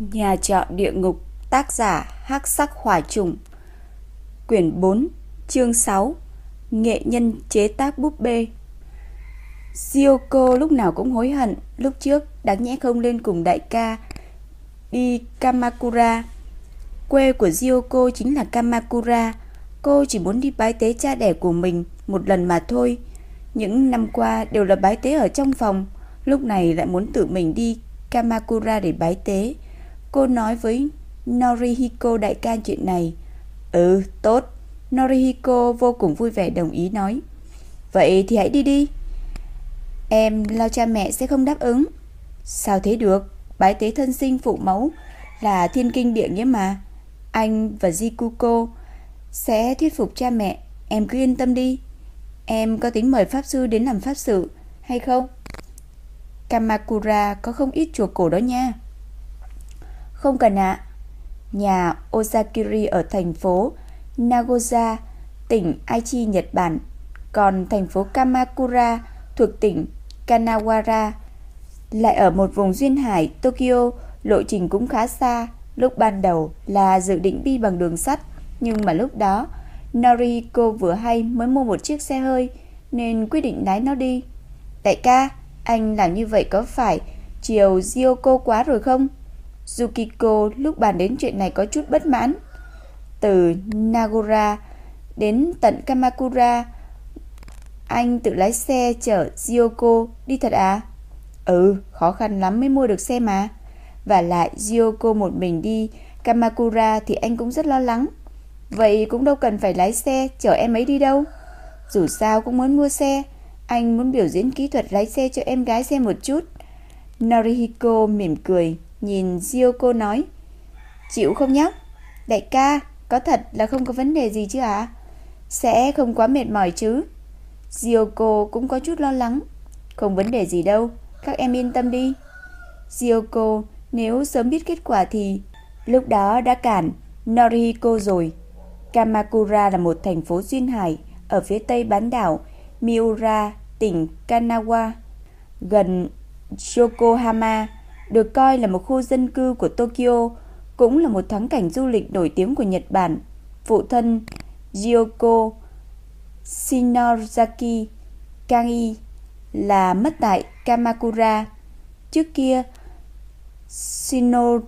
Nhà trọ địa ngục, Tác giả hắc sắc hỏa trùng. Quyển 4 Chương 6 Nghệ nhân chế tác búp bê. Ryoko lúc nào cũng hối hận, Lúc trước đáng nhẽ không lên cùng đại ca Đi Kamakura Quê của Ryoko chính là Kamakura. Cô chỉ muốn đi bái tế cha đẻ của mình Một lần mà thôi. Những năm qua đều là bái tế ở trong phòng, Lúc này lại muốn tự mình đi Kamakura để bái tế. Cô nói với Norihiko đại ca chuyện này. Ừ, tốt. Norihiko vô cùng vui vẻ đồng ý nói. Vậy thì hãy đi đi. Em lo cha mẹ sẽ không đáp ứng. Sao thế được? Bái tế thân sinh phụ mẫu là thiên kinh địa nghĩa mà. Anh và Jikuko sẽ thuyết phục cha mẹ. Em cứ yên tâm đi. Em có tính mời pháp sư đến làm pháp sự hay không? Kamakura có không ít chùa cổ đó nha. Không cần ạ. Nhà Osakiri ở thành phố Nagoya, tỉnh Aichi, Nhật Bản. Còn thành phố Kamakura thuộc tỉnh Kanawara lại ở một vùng duyên hải Tokyo, lộ trình cũng khá xa. Lúc ban đầu là dự định đi bằng đường sắt, nhưng mà lúc đó Noriko vừa hay mới mua một chiếc xe hơi nên quyết định lái nó đi. Đại ca, anh làm như vậy có phải chiều Ryoko quá rồi không? Yukiko lúc bàn đến chuyện này có chút bất mãn. Từ Nagora đến tận Kamakura, anh tự lái xe chở Yoko đi thật à? Ừ, khó khăn lắm mới mua được xe mà. Và lại Yoko một mình đi Kamakura thì anh cũng rất lo lắng. Vậy cũng đâu cần phải lái xe chở em ấy đi đâu. Dù sao cũng muốn mua xe, anh muốn biểu diễn kỹ thuật lái xe cho em gái xem một chút. Norihiko mỉm cười. Nhìn Ryoko nói. Chịu không nhóc Đại ca có thật là không có vấn đề gì chứ ạ Sẽ không quá mệt mỏi chứ. Ryoko cũng có chút lo lắng. Không vấn đề gì đâu. Các em yên tâm đi. Ryoko nếu sớm biết kết quả thì Lúc đó đã cản Norihiko rồi. Kamakura là một thành phố duyên hải Ở phía tây bán đảo Miura, tỉnh Kanawa Gần Yokohama được coi là một khu dân cư của Tokyo, cũng là một thắng cảnh du lịch nổi tiếng của Nhật Bản. Phụ thân Gyoko Shinozaki Kangi là mất tại Kamakura. Trước kia, Shinozaki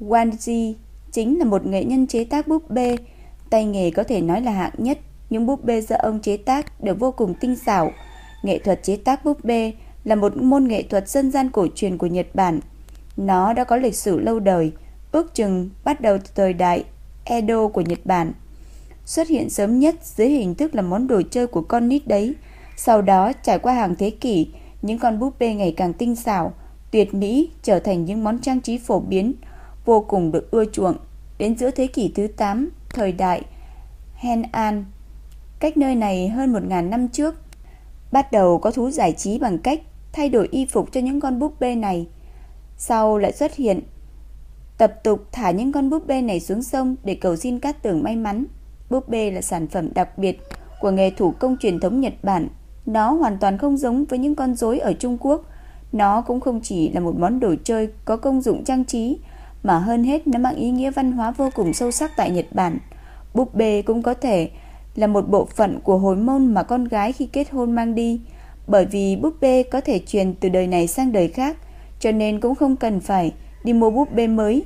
Wanji chính là một nghệ nhân chế tác búp bê, tay nghề có thể nói là hạng nhất. Những búp bê do ông chế tác đều vô cùng tinh xảo. Nghệ thuật chế tác búp bê là một môn nghệ thuật dân gian cổ truyền của Nhật Bản. Nó đã có lịch sử lâu đời, ước chừng bắt đầu từ thời đại Edo của Nhật Bản. Xuất hiện sớm nhất dưới hình thức là món đồ chơi của con nít đấy. Sau đó trải qua hàng thế kỷ, những con búp bê ngày càng tinh xảo, tuyệt mỹ trở thành những món trang trí phổ biến, vô cùng được ưa chuộng. Đến giữa thế kỷ thứ 8, thời đại Henan, cách nơi này hơn 1.000 năm trước, bắt đầu có thú giải trí bằng cách thay đổi y phục cho những con búp bê này. Sau lại xuất hiện tập tục thả những con búp bê này xuống sông để cầu xin cát tường may mắn. Búp bê là sản phẩm đặc biệt của nghề thủ công truyền thống Nhật Bản. Nó hoàn toàn không giống với những con rối ở Trung Quốc. Nó cũng không chỉ là một món đồ chơi có công dụng trang trí, mà hơn hết nó mang ý nghĩa văn hóa vô cùng sâu sắc tại Nhật Bản. Búp bê cũng có thể là một bộ phận của hồi môn mà con gái khi kết hôn mang đi bởi vì búp bê có thể truyền từ đời này sang đời khác, cho nên cũng không cần phải đi mua búp bê mới.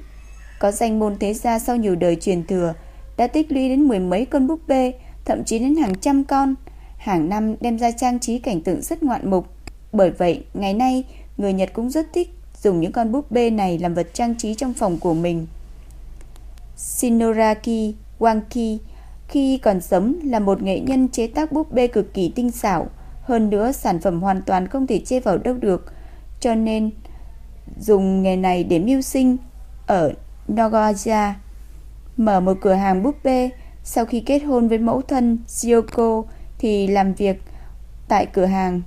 Có danh môn thế gia sau nhiều đời truyền thừa, đã tích lũy đến mười mấy con búp bê, thậm chí đến hàng trăm con, hàng năm đem ra trang trí cảnh tượng rất ngoạn mục. Bởi vậy, ngày nay, người Nhật cũng rất thích dùng những con búp bê này làm vật trang trí trong phòng của mình. Shinoraki Wanki khi còn sống là một nghệ nhân chế tác búp bê cực kỳ tinh xảo, hơn nữa sản phẩm hoàn toàn không thể chê vào đâu được. Cho nên, dùng nghề này để mưu sinh Ở Nagoya Mở một cửa hàng búp bê Sau khi kết hôn với mẫu thân Shioko Thì làm việc tại cửa hàng.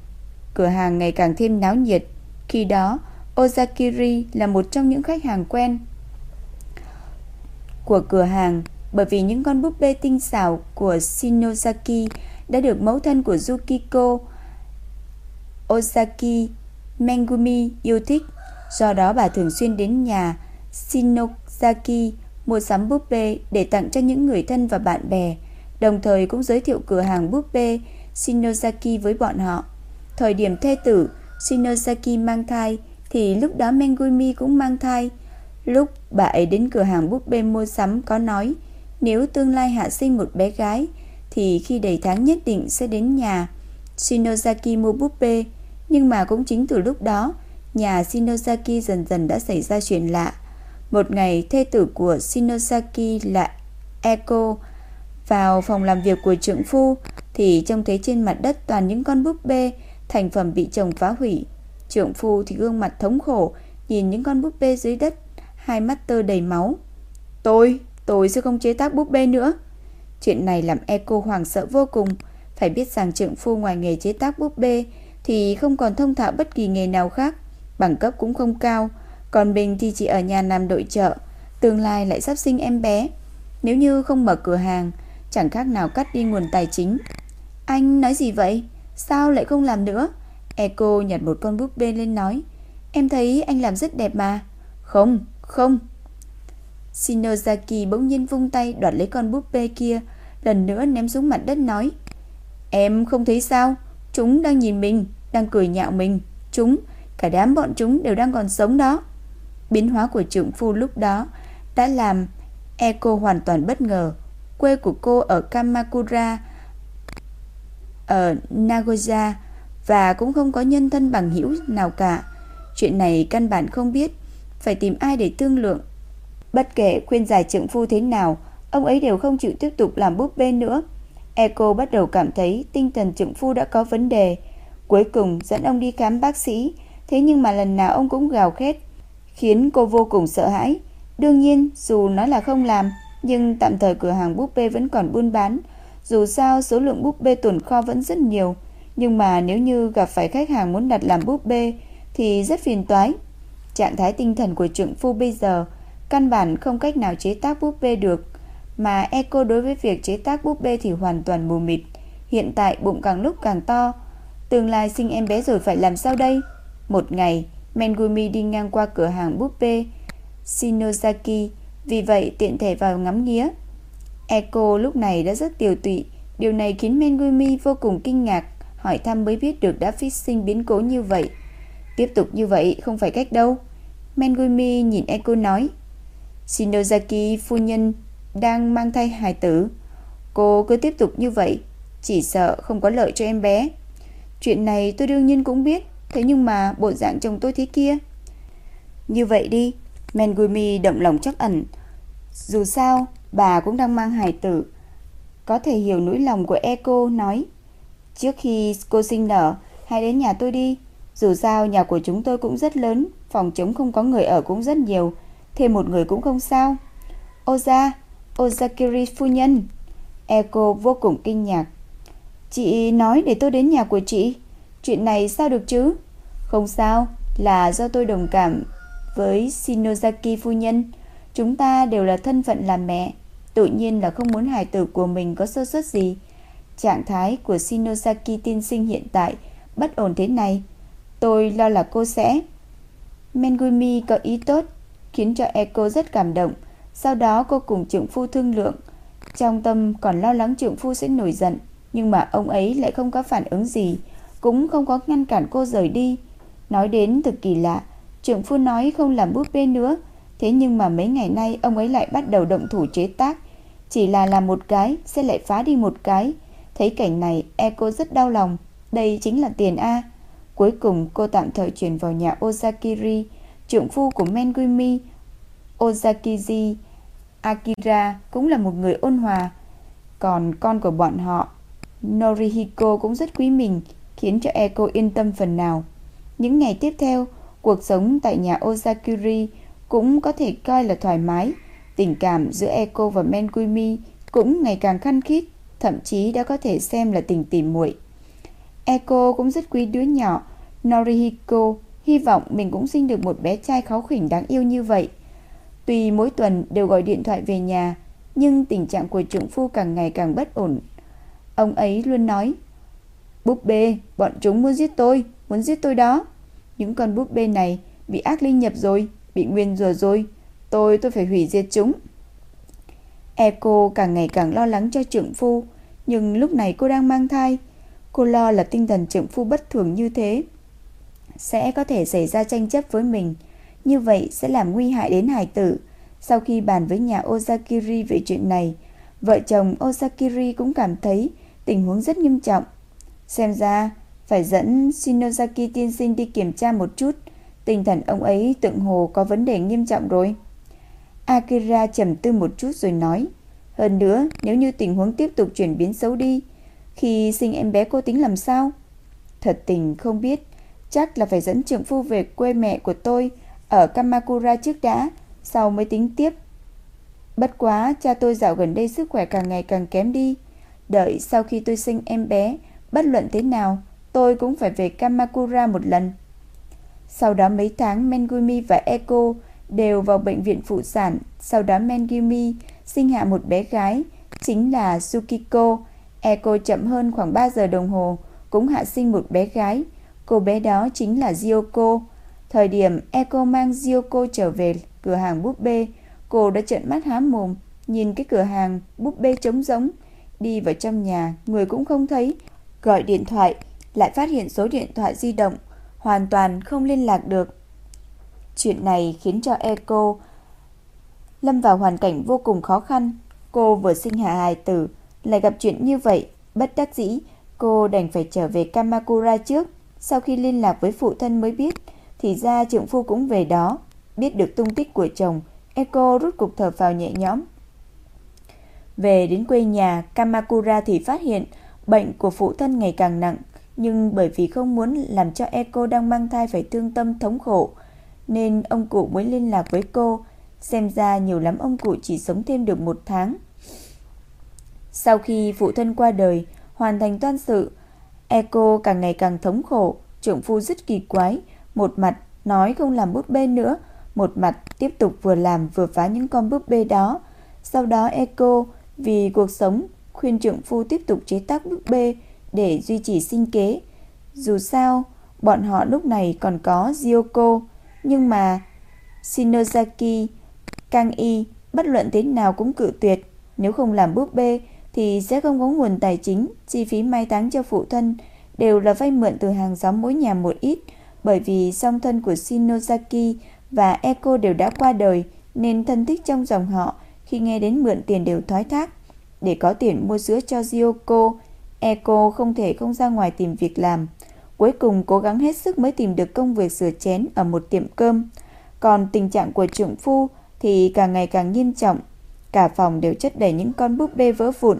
Cửa hàng ngày càng thêm náo nhiệt. Khi đó, Ozakiri là một trong những khách hàng quen của cửa hàng bởi vì những con búp bê tinh xảo của Shinozaki đã được mẫu thân của Yukiko Ozaki Mengumi yêu thích. Do đó bà thường xuyên đến nhà Shinozaki mua sắm búp bê để tặng cho những người thân và bạn bè, đồng thời cũng giới thiệu cửa hàng búp bê Shinozaki với bọn họ. Thời điểm thê tử Shinozaki mang thai thì lúc đó Mengumi cũng mang thai. Lúc bà ấy đến cửa hàng búp bê mua sắm có nói nếu tương lai hạ sinh một bé gái thì khi đầy tháng nhất định sẽ đến nhà Shinozaki mua búp bê. Nhưng mà cũng chính từ lúc đó, nhà Shinozaki dần dần đã xảy ra chuyện lạ. Một ngày, thê tử của Shinozaki là Eko vào phòng làm việc của trưởng phu thì trông thấy trên mặt đất toàn những con búp bê thành phẩm bị chồng phá hủy. Trưởng phu thì gương mặt thống khổ nhìn những con búp bê dưới đất, hai mắt tơ đầy máu. Tôi, tôi sẽ không chế tác búp bê nữa. Chuyện này làm Eko hoàng sợ vô cùng. Phải biết rằng trưởng phu ngoài nghề chế tác búp bê thì không còn thông thạo bất kỳ nghề nào khác, bằng cấp cũng không cao, còn mình thì chỉ ở nhà làm đội trợ, tương lai lại sắp sinh em bé. Nếu như không mở cửa hàng, chẳng khác nào cắt đi nguồn tài chính. Anh nói gì vậy? Sao lại không làm nữa? Echo nhặt một con búp bê lên nói. Em thấy anh làm rất đẹp mà. Không, không. Shinozaki bỗng nhiên vung tay đoạt lấy con búp bê kia, lần nữa ném xuống mặt đất nói. Em không thấy sao? Chúng đang nhìn mình, đang cười nhạo mình. Chúng, cả đám bọn chúng đều đang còn sống đó. Biến hóa của trưởng phu lúc đó đã làm Eko hoàn toàn bất ngờ. Quê của cô ở Kamakura, ở Nagoya và cũng không có nhân thân bằng hữu nào cả. Chuyện này căn bản không biết, phải tìm ai để thương lượng. Bất kể khuyên giải trưởng phu thế nào, ông ấy đều không chịu tiếp tục làm búp bê nữa. Eco bắt đầu cảm thấy tinh thần trưởng phu đã có vấn đề. Cuối cùng dẫn ông đi khám bác sĩ, thế nhưng mà lần nào ông cũng gào khét, khiến cô vô cùng sợ hãi. Đương nhiên, dù nói là không làm, nhưng tạm thời cửa hàng búp bê vẫn còn buôn bán. Dù sao, số lượng búp bê tồn kho vẫn rất nhiều. Nhưng mà nếu như gặp phải khách hàng muốn đặt làm búp bê thì rất phiền toái. Trạng thái tinh thần của trưởng phu bây giờ căn bản không cách nào chế tác búp bê được. Mà Eco đối với việc chế tác búp bê thì hoàn toàn mù mịt. Hiện tại bụng càng lúc càng to. Tương lai sinh em bé rồi phải làm sao đây? Một ngày, Mengumi đi ngang qua cửa hàng búp bê Shinozaki, vì vậy tiện thể vào ngắm nghía. Echo lúc này đã rất tiều tụy, điều này khiến Mengumi vô cùng kinh ngạc, hỏi thăm mới biết được đã phát sinh biến cố như vậy. Tiếp tục như vậy không phải cách đâu. Mengumi nhìn Echo nói, Shinozaki phu nhân đang mang thai hài tử. Cô cứ tiếp tục như vậy, chỉ sợ không có lợi cho em bé. Chuyện này tôi đương nhiên cũng biết, thế nhưng mà bộ dạng chồng tôi thế kia. Như vậy đi, Mengumi động lòng chắc ẩn. Dù sao, bà cũng đang mang hài tử. Có thể hiểu nỗi lòng của Eco nói. Trước khi cô sinh nở, hãy đến nhà tôi đi. Dù sao nhà của chúng tôi cũng rất lớn, phòng chống không có người ở cũng rất nhiều, thêm một người cũng không sao. ô ra Ozakiri phu nhân. Eko vô cùng kinh ngạc. Chị nói để tôi đến nhà của chị. Chuyện này sao được chứ? Không sao, là do tôi đồng cảm với Shinozaki phu nhân. Chúng ta đều là thân phận làm mẹ, tự nhiên là không muốn hài tử của mình có sơ suất gì. Trạng thái của Shinozaki tiên sinh hiện tại bất ổn thế này, tôi lo là cô sẽ. Mengumi có ý tốt, khiến cho Eko rất cảm động. Sau đó cô cùng trưởng phu thương lượng, trong tâm còn lo lắng trưởng phu sẽ nổi giận, nhưng mà ông ấy lại không có phản ứng gì, cũng không có ngăn cản cô rời đi. Nói đến thực kỳ lạ, trưởng phu nói không làm búp bê nữa, thế nhưng mà mấy ngày nay ông ấy lại bắt đầu động thủ chế tác, chỉ là làm một cái sẽ lại phá đi một cái. Thấy cảnh này, e cô rất đau lòng, đây chính là tiền A. Cuối cùng cô tạm thời chuyển vào nhà Ozakiri, trưởng phu của Mengumi, Ozakiji Akira cũng là một người ôn hòa. Còn con của bọn họ, Norihiko cũng rất quý mình, khiến cho Eko yên tâm phần nào. Những ngày tiếp theo, cuộc sống tại nhà Ozakiri cũng có thể coi là thoải mái. Tình cảm giữa Eko và Menkumi cũng ngày càng khăn khít, thậm chí đã có thể xem là tình tỉ muội. Eko cũng rất quý đứa nhỏ, Norihiko, hy vọng mình cũng sinh được một bé trai kháu khỉnh đáng yêu như vậy. Tuy mỗi tuần đều gọi điện thoại về nhà, nhưng tình trạng của trưởng phu càng ngày càng bất ổn. Ông ấy luôn nói, Búp bê, bọn chúng muốn giết tôi, muốn giết tôi đó. Những con búp bê này bị ác linh nhập rồi, bị nguyên rùa rồi. Tôi, tôi phải hủy diệt chúng. Eco càng ngày càng lo lắng cho trưởng phu, nhưng lúc này cô đang mang thai. Cô lo là tinh thần trưởng phu bất thường như thế. Sẽ có thể xảy ra tranh chấp với mình. Như vậy sẽ làm nguy hại đến hải tử. Sau khi bàn với nhà Ozakiri về chuyện này, vợ chồng Ozakiri cũng cảm thấy tình huống rất nghiêm trọng. Xem ra, phải dẫn Shinozaki tiên sinh đi kiểm tra một chút. Tinh thần ông ấy tượng hồ có vấn đề nghiêm trọng rồi. Akira trầm tư một chút rồi nói. Hơn nữa, nếu như tình huống tiếp tục chuyển biến xấu đi, khi sinh em bé cô tính làm sao? Thật tình không biết, chắc là phải dẫn trưởng phu về quê mẹ của tôi ở Kamakura trước đã, sau mới tính tiếp. Bất quá, cha tôi dạo gần đây sức khỏe càng ngày càng kém đi. Đợi sau khi tôi sinh em bé, bất luận thế nào, tôi cũng phải về Kamakura một lần. Sau đó mấy tháng Mengumi và Eko đều vào bệnh viện phụ sản, sau đó Mengumi sinh hạ một bé gái, chính là Sukiko. Eko chậm hơn khoảng 3 giờ đồng hồ, cũng hạ sinh một bé gái. Cô bé đó chính là Jiyoko. Thời điểm Eko mang Ryoko trở về cửa hàng búp bê, cô đã trợn mắt há mồm, nhìn cái cửa hàng búp bê trống rỗng. Đi vào trong nhà, người cũng không thấy. Gọi điện thoại, lại phát hiện số điện thoại di động, hoàn toàn không liên lạc được. Chuyện này khiến cho Eco lâm vào hoàn cảnh vô cùng khó khăn. Cô vừa sinh hạ hài tử, lại gặp chuyện như vậy, bất đắc dĩ, cô đành phải trở về Kamakura trước. Sau khi liên lạc với phụ thân mới biết, thì ra trưởng phu cũng về đó. Biết được tung tích của chồng, Eco rút cục thở vào nhẹ nhõm. Về đến quê nhà, Kamakura thì phát hiện bệnh của phụ thân ngày càng nặng, nhưng bởi vì không muốn làm cho Eco đang mang thai phải thương tâm thống khổ, nên ông cụ mới liên lạc với cô. Xem ra nhiều lắm ông cụ chỉ sống thêm được một tháng. Sau khi phụ thân qua đời, hoàn thành toan sự, Eco càng ngày càng thống khổ, trưởng phu rất kỳ quái, một mặt nói không làm búp bê nữa, một mặt tiếp tục vừa làm vừa phá những con búp bê đó. Sau đó Eco vì cuộc sống khuyên trưởng phu tiếp tục chế tác búp bê để duy trì sinh kế. Dù sao, bọn họ lúc này còn có Ryoko, nhưng mà Shinozaki Kang Y bất luận thế nào cũng cự tuyệt, nếu không làm búp bê thì sẽ không có nguồn tài chính, chi phí mai táng cho phụ thân đều là vay mượn từ hàng xóm mỗi nhà một ít, bởi vì song thân của Shinozaki và Eko đều đã qua đời nên thân thích trong dòng họ khi nghe đến mượn tiền đều thoái thác. Để có tiền mua sữa cho Ryoko, Eko không thể không ra ngoài tìm việc làm. Cuối cùng cố gắng hết sức mới tìm được công việc sửa chén ở một tiệm cơm. Còn tình trạng của trưởng phu thì càng ngày càng nghiêm trọng. Cả phòng đều chất đầy những con búp bê vỡ vụn.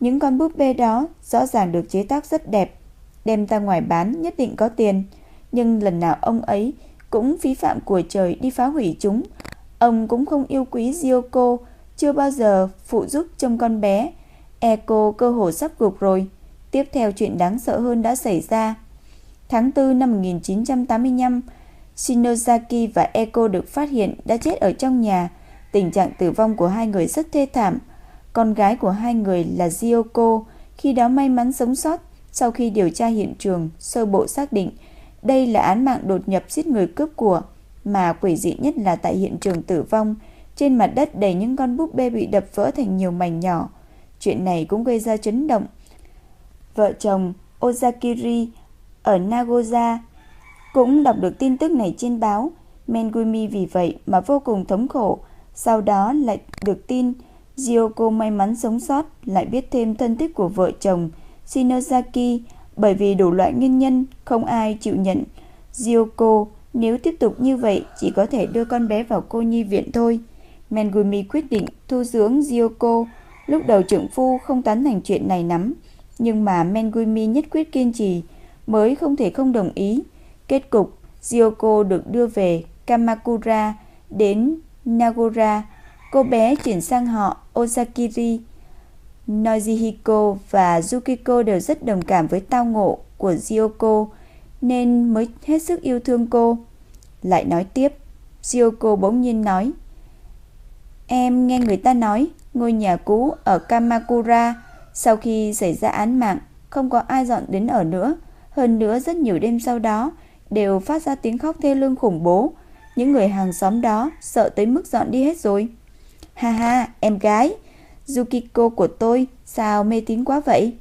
Những con búp bê đó rõ ràng được chế tác rất đẹp. Đem ra ngoài bán nhất định có tiền. Nhưng lần nào ông ấy cũng phí phạm của trời đi phá hủy chúng. Ông cũng không yêu quý Ryoko, chưa bao giờ phụ giúp trong con bé. Eko cơ hồ sắp gục rồi. Tiếp theo chuyện đáng sợ hơn đã xảy ra. Tháng 4 năm 1985, Shinozaki và Eko được phát hiện đã chết ở trong nhà. Tình trạng tử vong của hai người rất thê thảm. Con gái của hai người là Ryoko, khi đó may mắn sống sót. Sau khi điều tra hiện trường, sơ bộ xác định đây là án mạng đột nhập giết người cướp của, mà quỷ dị nhất là tại hiện trường tử vong, trên mặt đất đầy những con búp bê bị đập vỡ thành nhiều mảnh nhỏ. Chuyện này cũng gây ra chấn động. Vợ chồng Ozakiri ở Nagoya cũng đọc được tin tức này trên báo. Mengumi vì vậy mà vô cùng thống khổ. Sau đó lại được tin Ryoko may mắn sống sót, lại biết thêm thân tích của vợ chồng Shinozaki bởi vì đủ loại nguyên nhân không ai chịu nhận. Ryoko nếu tiếp tục như vậy chỉ có thể đưa con bé vào cô nhi viện thôi. Mengumi quyết định thu dưỡng Ryoko. Lúc đầu trưởng phu không tán thành chuyện này lắm, nhưng mà Mengumi nhất quyết kiên trì, mới không thể không đồng ý. Kết cục, Ryoko được đưa về Kamakura đến Nagora. Cô bé chuyển sang họ Osakiri. Nojihiko và Yukiko đều rất đồng cảm với tao ngộ của Ryoko nên mới hết sức yêu thương cô. Lại nói tiếp, Ryoko bỗng nhiên nói Em nghe người ta nói ngôi nhà cũ ở Kamakura sau khi xảy ra án mạng không có ai dọn đến ở nữa. Hơn nữa rất nhiều đêm sau đó đều phát ra tiếng khóc thê lương khủng bố. những người hàng xóm đó sợ tới mức dọn đi hết rồi. Ha ha, em gái, Yukiko của tôi sao mê tín quá vậy?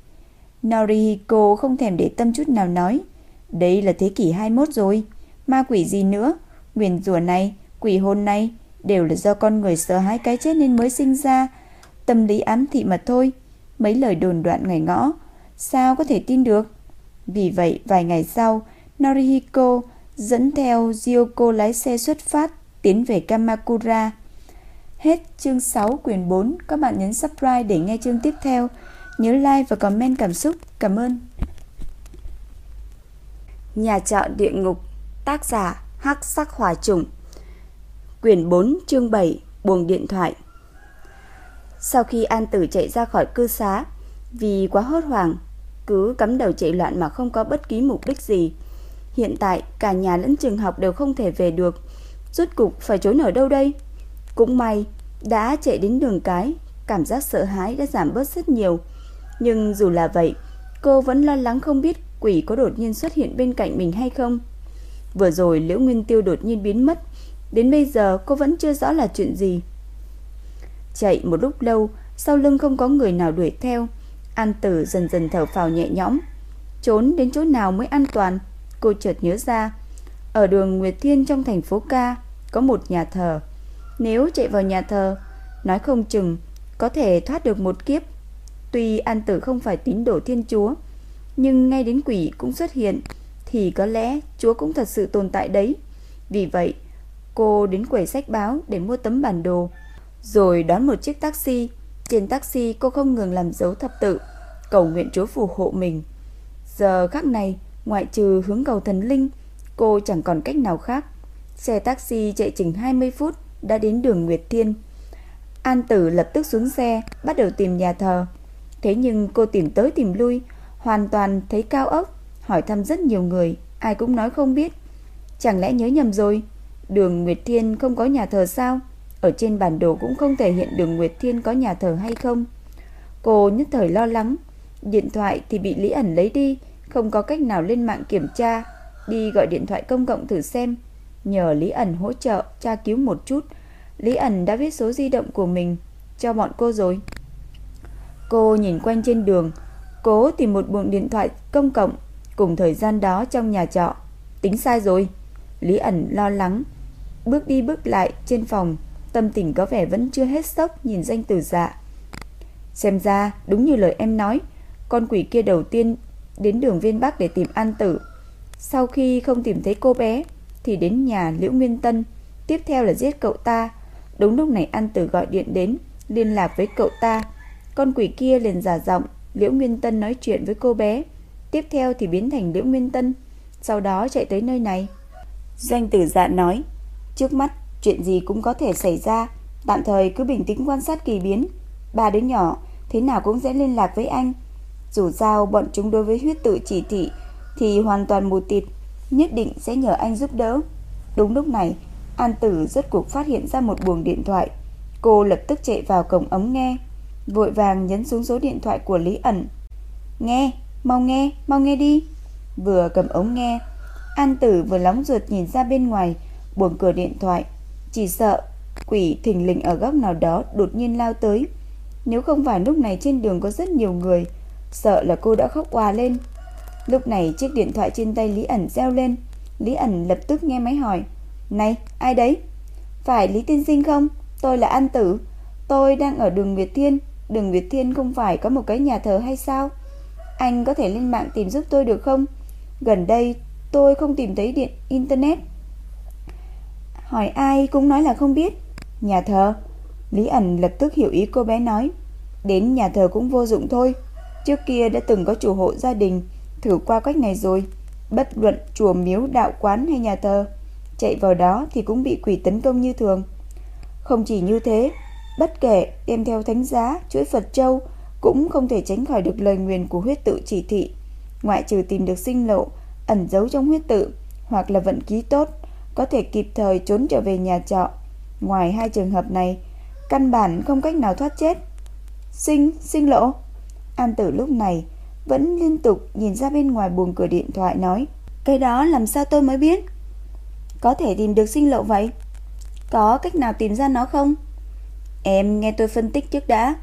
Norihiko không thèm để tâm chút nào nói. Đây là thế kỷ 21 rồi, ma quỷ gì nữa, nguyền rủa này, quỷ hồn này đều là do con người sợ hãi cái chết nên mới sinh ra. Tâm lý ám thị mà thôi, mấy lời đồn đoạn ngày ngõ, sao có thể tin được? Vì vậy, vài ngày sau, Norihiko dẫn theo Yoko lái xe xuất phát tiến về Kamakura. Hết chương 6 quyển 4, các bạn nhấn subscribe để nghe chương tiếp theo. Nhớ like và comment cảm xúc. Cảm ơn. Nhà trọ địa ngục, tác giả Hắc Sắc Hỏa Trùng. Quyển 4, chương 7, buồng điện thoại. Sau khi An Tử chạy ra khỏi cư xá, vì quá hốt hoảng, cứ cắm đầu chạy loạn mà không có bất kỳ mục đích gì. Hiện tại cả nhà lẫn trường học đều không thể về được, rốt cục phải trốn ở đâu đây? Cũng may, đã chạy đến đường cái, cảm giác sợ hãi đã giảm bớt rất nhiều. Nhưng dù là vậy, cô vẫn lo lắng không biết quỷ có đột nhiên xuất hiện bên cạnh mình hay không. Vừa rồi Liễu Nguyên Tiêu đột nhiên biến mất, đến bây giờ cô vẫn chưa rõ là chuyện gì. Chạy một lúc lâu, sau lưng không có người nào đuổi theo, An Tử dần dần thở phào nhẹ nhõm. Trốn đến chỗ nào mới an toàn? Cô chợt nhớ ra, ở đường Nguyệt Thiên trong thành phố Ca có một nhà thờ. Nếu chạy vào nhà thờ, nói không chừng có thể thoát được một kiếp. Tuy An Tử không phải tín đồ Thiên Chúa, nhưng ngay đến quỷ cũng xuất hiện thì có lẽ Chúa cũng thật sự tồn tại đấy. Vì vậy, cô đến quầy sách báo để mua tấm bản đồ, rồi đón một chiếc taxi. Trên taxi cô không ngừng làm dấu thập tự, cầu nguyện Chúa phù hộ mình. Giờ khắc này, ngoại trừ hướng cầu thần linh, cô chẳng còn cách nào khác. Xe taxi chạy chừng 20 phút đã đến đường Nguyệt Thiên. An Tử lập tức xuống xe, bắt đầu tìm nhà thờ. Thế nhưng cô tìm tới tìm lui, hoàn toàn thấy cao ốc, hỏi thăm rất nhiều người, ai cũng nói không biết. Chẳng lẽ nhớ nhầm rồi? Đường Nguyệt Thiên không có nhà thờ sao? Ở trên bản đồ cũng không thể hiện đường Nguyệt Thiên có nhà thờ hay không. Cô nhất thời lo lắng, điện thoại thì bị Lý ẩn lấy đi, không có cách nào lên mạng kiểm tra, đi gọi điện thoại công cộng thử xem. Nhờ Lý ẩn hỗ trợ tra cứu một chút, Lý ẩn đã viết số di động của mình cho bọn cô rồi. Cô nhìn quanh trên đường, cố tìm một buồng điện thoại công cộng cùng thời gian đó trong nhà trọ. Tính sai rồi. Lý ẩn lo lắng, bước đi bước lại trên phòng, tâm tình có vẻ vẫn chưa hết sốc nhìn danh từ dạ. Xem ra, đúng như lời em nói, con quỷ kia đầu tiên đến đường viên Bắc để tìm An Tử. Sau khi không tìm thấy cô bé, thì đến nhà Liễu Nguyên Tân, tiếp theo là giết cậu ta. Đúng lúc này An Tử gọi điện đến, liên lạc với cậu ta. Con quỷ kia liền giả giọng, Liễu Nguyên Tân nói chuyện với cô bé. Tiếp theo thì biến thành Liễu Nguyên Tân, sau đó chạy tới nơi này. Doanh tử dạ nói, trước mắt chuyện gì cũng có thể xảy ra, tạm thời cứ bình tĩnh quan sát kỳ biến. Ba đứa nhỏ thế nào cũng sẽ liên lạc với anh. Dù sao bọn chúng đối với huyết tự chỉ thị thì hoàn toàn mù tịt, nhất định sẽ nhờ anh giúp đỡ. Đúng lúc này, An Tử rốt cuộc phát hiện ra một buồng điện thoại. Cô lập tức chạy vào cổng ống nghe, vội vàng nhấn xuống số điện thoại của Lý ẩn. Nghe, mau nghe, mau nghe đi. Vừa cầm ống nghe, An Tử vừa lóng ruột nhìn ra bên ngoài buồng cửa điện thoại, chỉ sợ quỷ thình lình ở góc nào đó đột nhiên lao tới. Nếu không phải lúc này trên đường có rất nhiều người, sợ là cô đã khóc òa lên. Lúc này chiếc điện thoại trên tay Lý ẩn reo lên, Lý ẩn lập tức nghe máy hỏi, "Này, ai đấy?" "Phải Lý Tiên Sinh không? Tôi là An Tử, tôi đang ở đường việt Thiên, đường việt Thiên không phải có một cái nhà thờ hay sao?" Anh có thể lên mạng tìm giúp tôi được không? Gần đây tôi không tìm thấy điện internet. Hỏi ai cũng nói là không biết. Nhà thờ. Lý ẩn lập tức hiểu ý cô bé nói. Đến nhà thờ cũng vô dụng thôi. Trước kia đã từng có chủ hộ gia đình thử qua cách này rồi. Bất luận chùa miếu đạo quán hay nhà thờ. Chạy vào đó thì cũng bị quỷ tấn công như thường. Không chỉ như thế, bất kể đem theo thánh giá, chuỗi Phật Châu cũng không thể tránh khỏi được lời nguyền của huyết tự chỉ thị, ngoại trừ tìm được sinh lộ ẩn giấu trong huyết tự hoặc là vận khí tốt, có thể kịp thời trốn trở về nhà trọ. Ngoài hai trường hợp này, căn bản không cách nào thoát chết. Sinh, sinh lộ. An tử lúc này vẫn liên tục nhìn ra bên ngoài buồng cửa điện thoại nói, cái đó làm sao tôi mới biết? có thể tìm được sinh lộ vậy? Có cách nào tìm ra nó không? Em nghe tôi phân tích trước đã.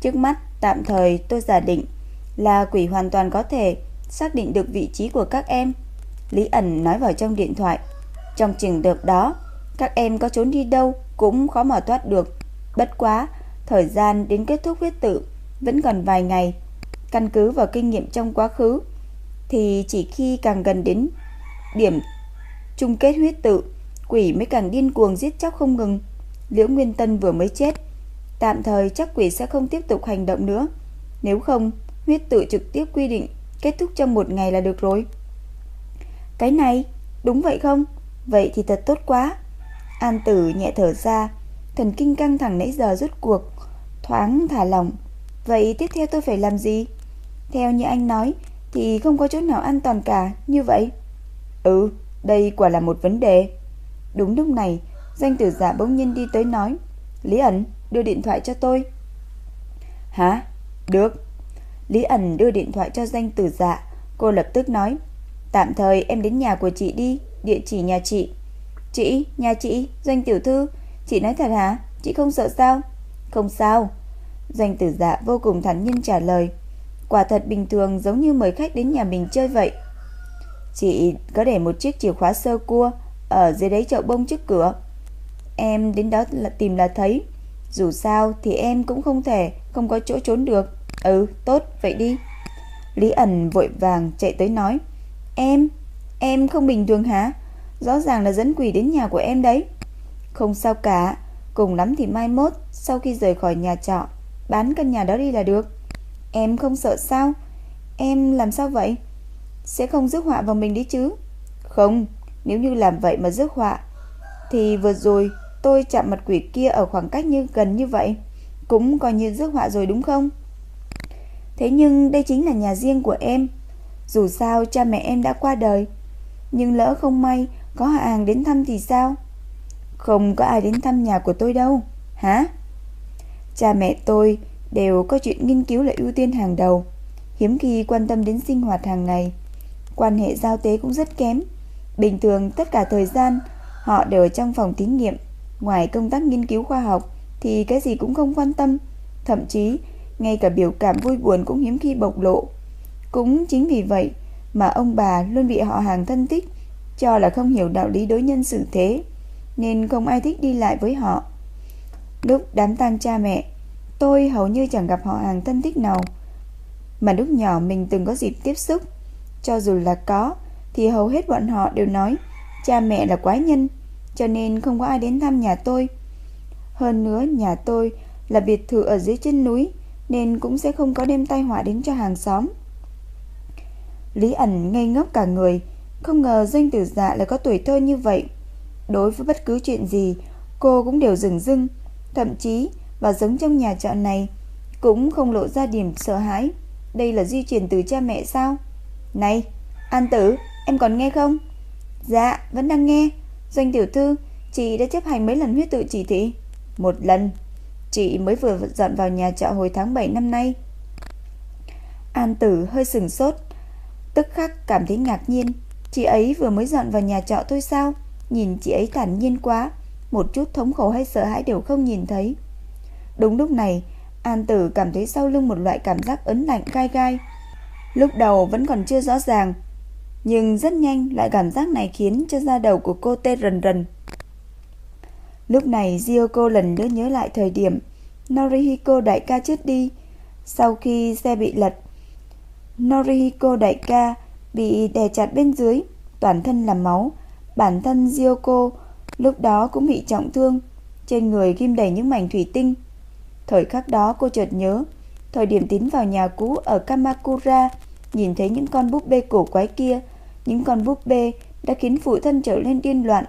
Trước mắt, tạm thời tôi giả định là quỷ hoàn toàn có thể xác định được vị trí của các em. Lý ẩn nói vào trong điện thoại. Trong trường hợp đó, các em có trốn đi đâu cũng khó mà thoát được. Bất quá, thời gian đến kết thúc huyết tự vẫn còn vài ngày. Căn cứ vào kinh nghiệm trong quá khứ, thì chỉ khi càng gần đến điểm chung kết huyết tự, quỷ mới càng điên cuồng giết chóc không ngừng. Liễu Nguyên Tân vừa mới chết, tạm thời chắc quỷ sẽ không tiếp tục hành động nữa. Nếu không, huyết tự trực tiếp quy định kết thúc trong một ngày là được rồi. Cái này, đúng vậy không? Vậy thì thật tốt quá. An tử nhẹ thở ra, thần kinh căng thẳng nãy giờ rút cuộc, thoáng thả lỏng. Vậy tiếp theo tôi phải làm gì? Theo như anh nói, thì không có chỗ nào an toàn cả, như vậy. Ừ, đây quả là một vấn đề. Đúng lúc này, danh tử giả bỗng nhiên đi tới nói, Lý ẩn, đưa điện thoại cho tôi. Hả? Được. Lý ẩn đưa điện thoại cho danh tử dạ, cô lập tức nói, tạm thời em đến nhà của chị đi, địa chỉ nhà chị. Chị, nhà chị, doanh tiểu thư, chị nói thật hả? Chị không sợ sao? Không sao. Doanh tử dạ vô cùng thản nhiên trả lời. Quả thật bình thường giống như mời khách đến nhà mình chơi vậy. Chị có để một chiếc chìa khóa sơ cua ở dưới đấy chậu bông trước cửa. Em đến đó là tìm là thấy. Dù sao thì em cũng không thể không có chỗ trốn được. Ừ, tốt, vậy đi. Lý ẩn vội vàng chạy tới nói. Em, em không bình thường hả? Rõ ràng là dẫn quỷ đến nhà của em đấy. Không sao cả, cùng lắm thì mai mốt sau khi rời khỏi nhà trọ, bán căn nhà đó đi là được. Em không sợ sao? Em làm sao vậy? Sẽ không rước họa vào mình đi chứ? Không, nếu như làm vậy mà rước họa thì vừa rồi tôi chạm mặt quỷ kia ở khoảng cách như gần như vậy, cũng coi như rước họa rồi đúng không? Thế nhưng đây chính là nhà riêng của em. Dù sao cha mẹ em đã qua đời, nhưng lỡ không may có họ hàng đến thăm thì sao? Không có ai đến thăm nhà của tôi đâu. Hả? Cha mẹ tôi đều có chuyện nghiên cứu là ưu tiên hàng đầu. Hiếm khi quan tâm đến sinh hoạt hàng ngày. Quan hệ giao tế cũng rất kém. Bình thường tất cả thời gian họ đều ở trong phòng thí nghiệm. Ngoài công tác nghiên cứu khoa học thì cái gì cũng không quan tâm. Thậm chí ngay cả biểu cảm vui buồn cũng hiếm khi bộc lộ. Cũng chính vì vậy mà ông bà luôn bị họ hàng thân thích cho là không hiểu đạo lý đối nhân xử thế, nên không ai thích đi lại với họ. Lúc đám tang cha mẹ, tôi hầu như chẳng gặp họ hàng thân thích nào, mà lúc nhỏ mình từng có dịp tiếp xúc, cho dù là có, thì hầu hết bọn họ đều nói cha mẹ là quái nhân, cho nên không có ai đến thăm nhà tôi. Hơn nữa, nhà tôi là biệt thự ở dưới chân núi, nên cũng sẽ không có đem tai họa đến cho hàng xóm. Lý ẩn ngây ngốc cả người, không ngờ danh tử dạ lại có tuổi thơ như vậy. Đối với bất cứ chuyện gì, cô cũng đều dừng dưng, thậm chí và giống trong nhà trọ này, cũng không lộ ra điểm sợ hãi. Đây là di truyền từ cha mẹ sao? Này, An Tử, em còn nghe không? Dạ, vẫn đang nghe. Doanh tiểu thư, chị đã chấp hành mấy lần huyết tự chỉ thị? Một lần. Chị mới vừa dọn vào nhà trọ hồi tháng 7 năm nay. An Tử hơi sừng sốt, tức khắc cảm thấy ngạc nhiên. Chị ấy vừa mới dọn vào nhà trọ thôi sao? Nhìn chị ấy thản nhiên quá, một chút thống khổ hay sợ hãi đều không nhìn thấy. Đúng lúc này, An Tử cảm thấy sau lưng một loại cảm giác ấn lạnh gai gai. Lúc đầu vẫn còn chưa rõ ràng, nhưng rất nhanh lại cảm giác này khiến cho da đầu của cô tê rần rần. Lúc này Ryoko lần nữa nhớ lại thời điểm Norihiko đại ca chết đi. Sau khi xe bị lật, Norihiko đại ca bị đè chặt bên dưới, toàn thân là máu. Bản thân Ryoko lúc đó cũng bị trọng thương, trên người ghim đầy những mảnh thủy tinh. Thời khắc đó cô chợt nhớ, thời điểm tiến vào nhà cũ ở Kamakura, nhìn thấy những con búp bê cổ quái kia, những con búp bê đã khiến phụ thân trở lên điên loạn.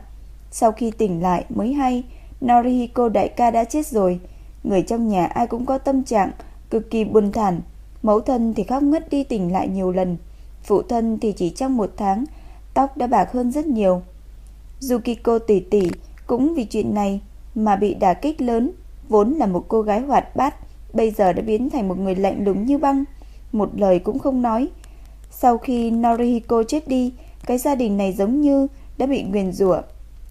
Sau khi tỉnh lại mới hay, Norihiko đại ca đã chết rồi. Người trong nhà ai cũng có tâm trạng cực kỳ buồn thản. Mẫu thân thì khóc ngất đi tỉnh lại nhiều lần. Phụ thân thì chỉ trong một tháng, tóc đã bạc hơn rất nhiều. Yukiko tỷ tỷ cũng vì chuyện này mà bị đả kích lớn. Vốn là một cô gái hoạt bát, bây giờ đã biến thành một người lạnh lùng như băng. Một lời cũng không nói. Sau khi Norihiko chết đi, cái gia đình này giống như đã bị nguyền rủa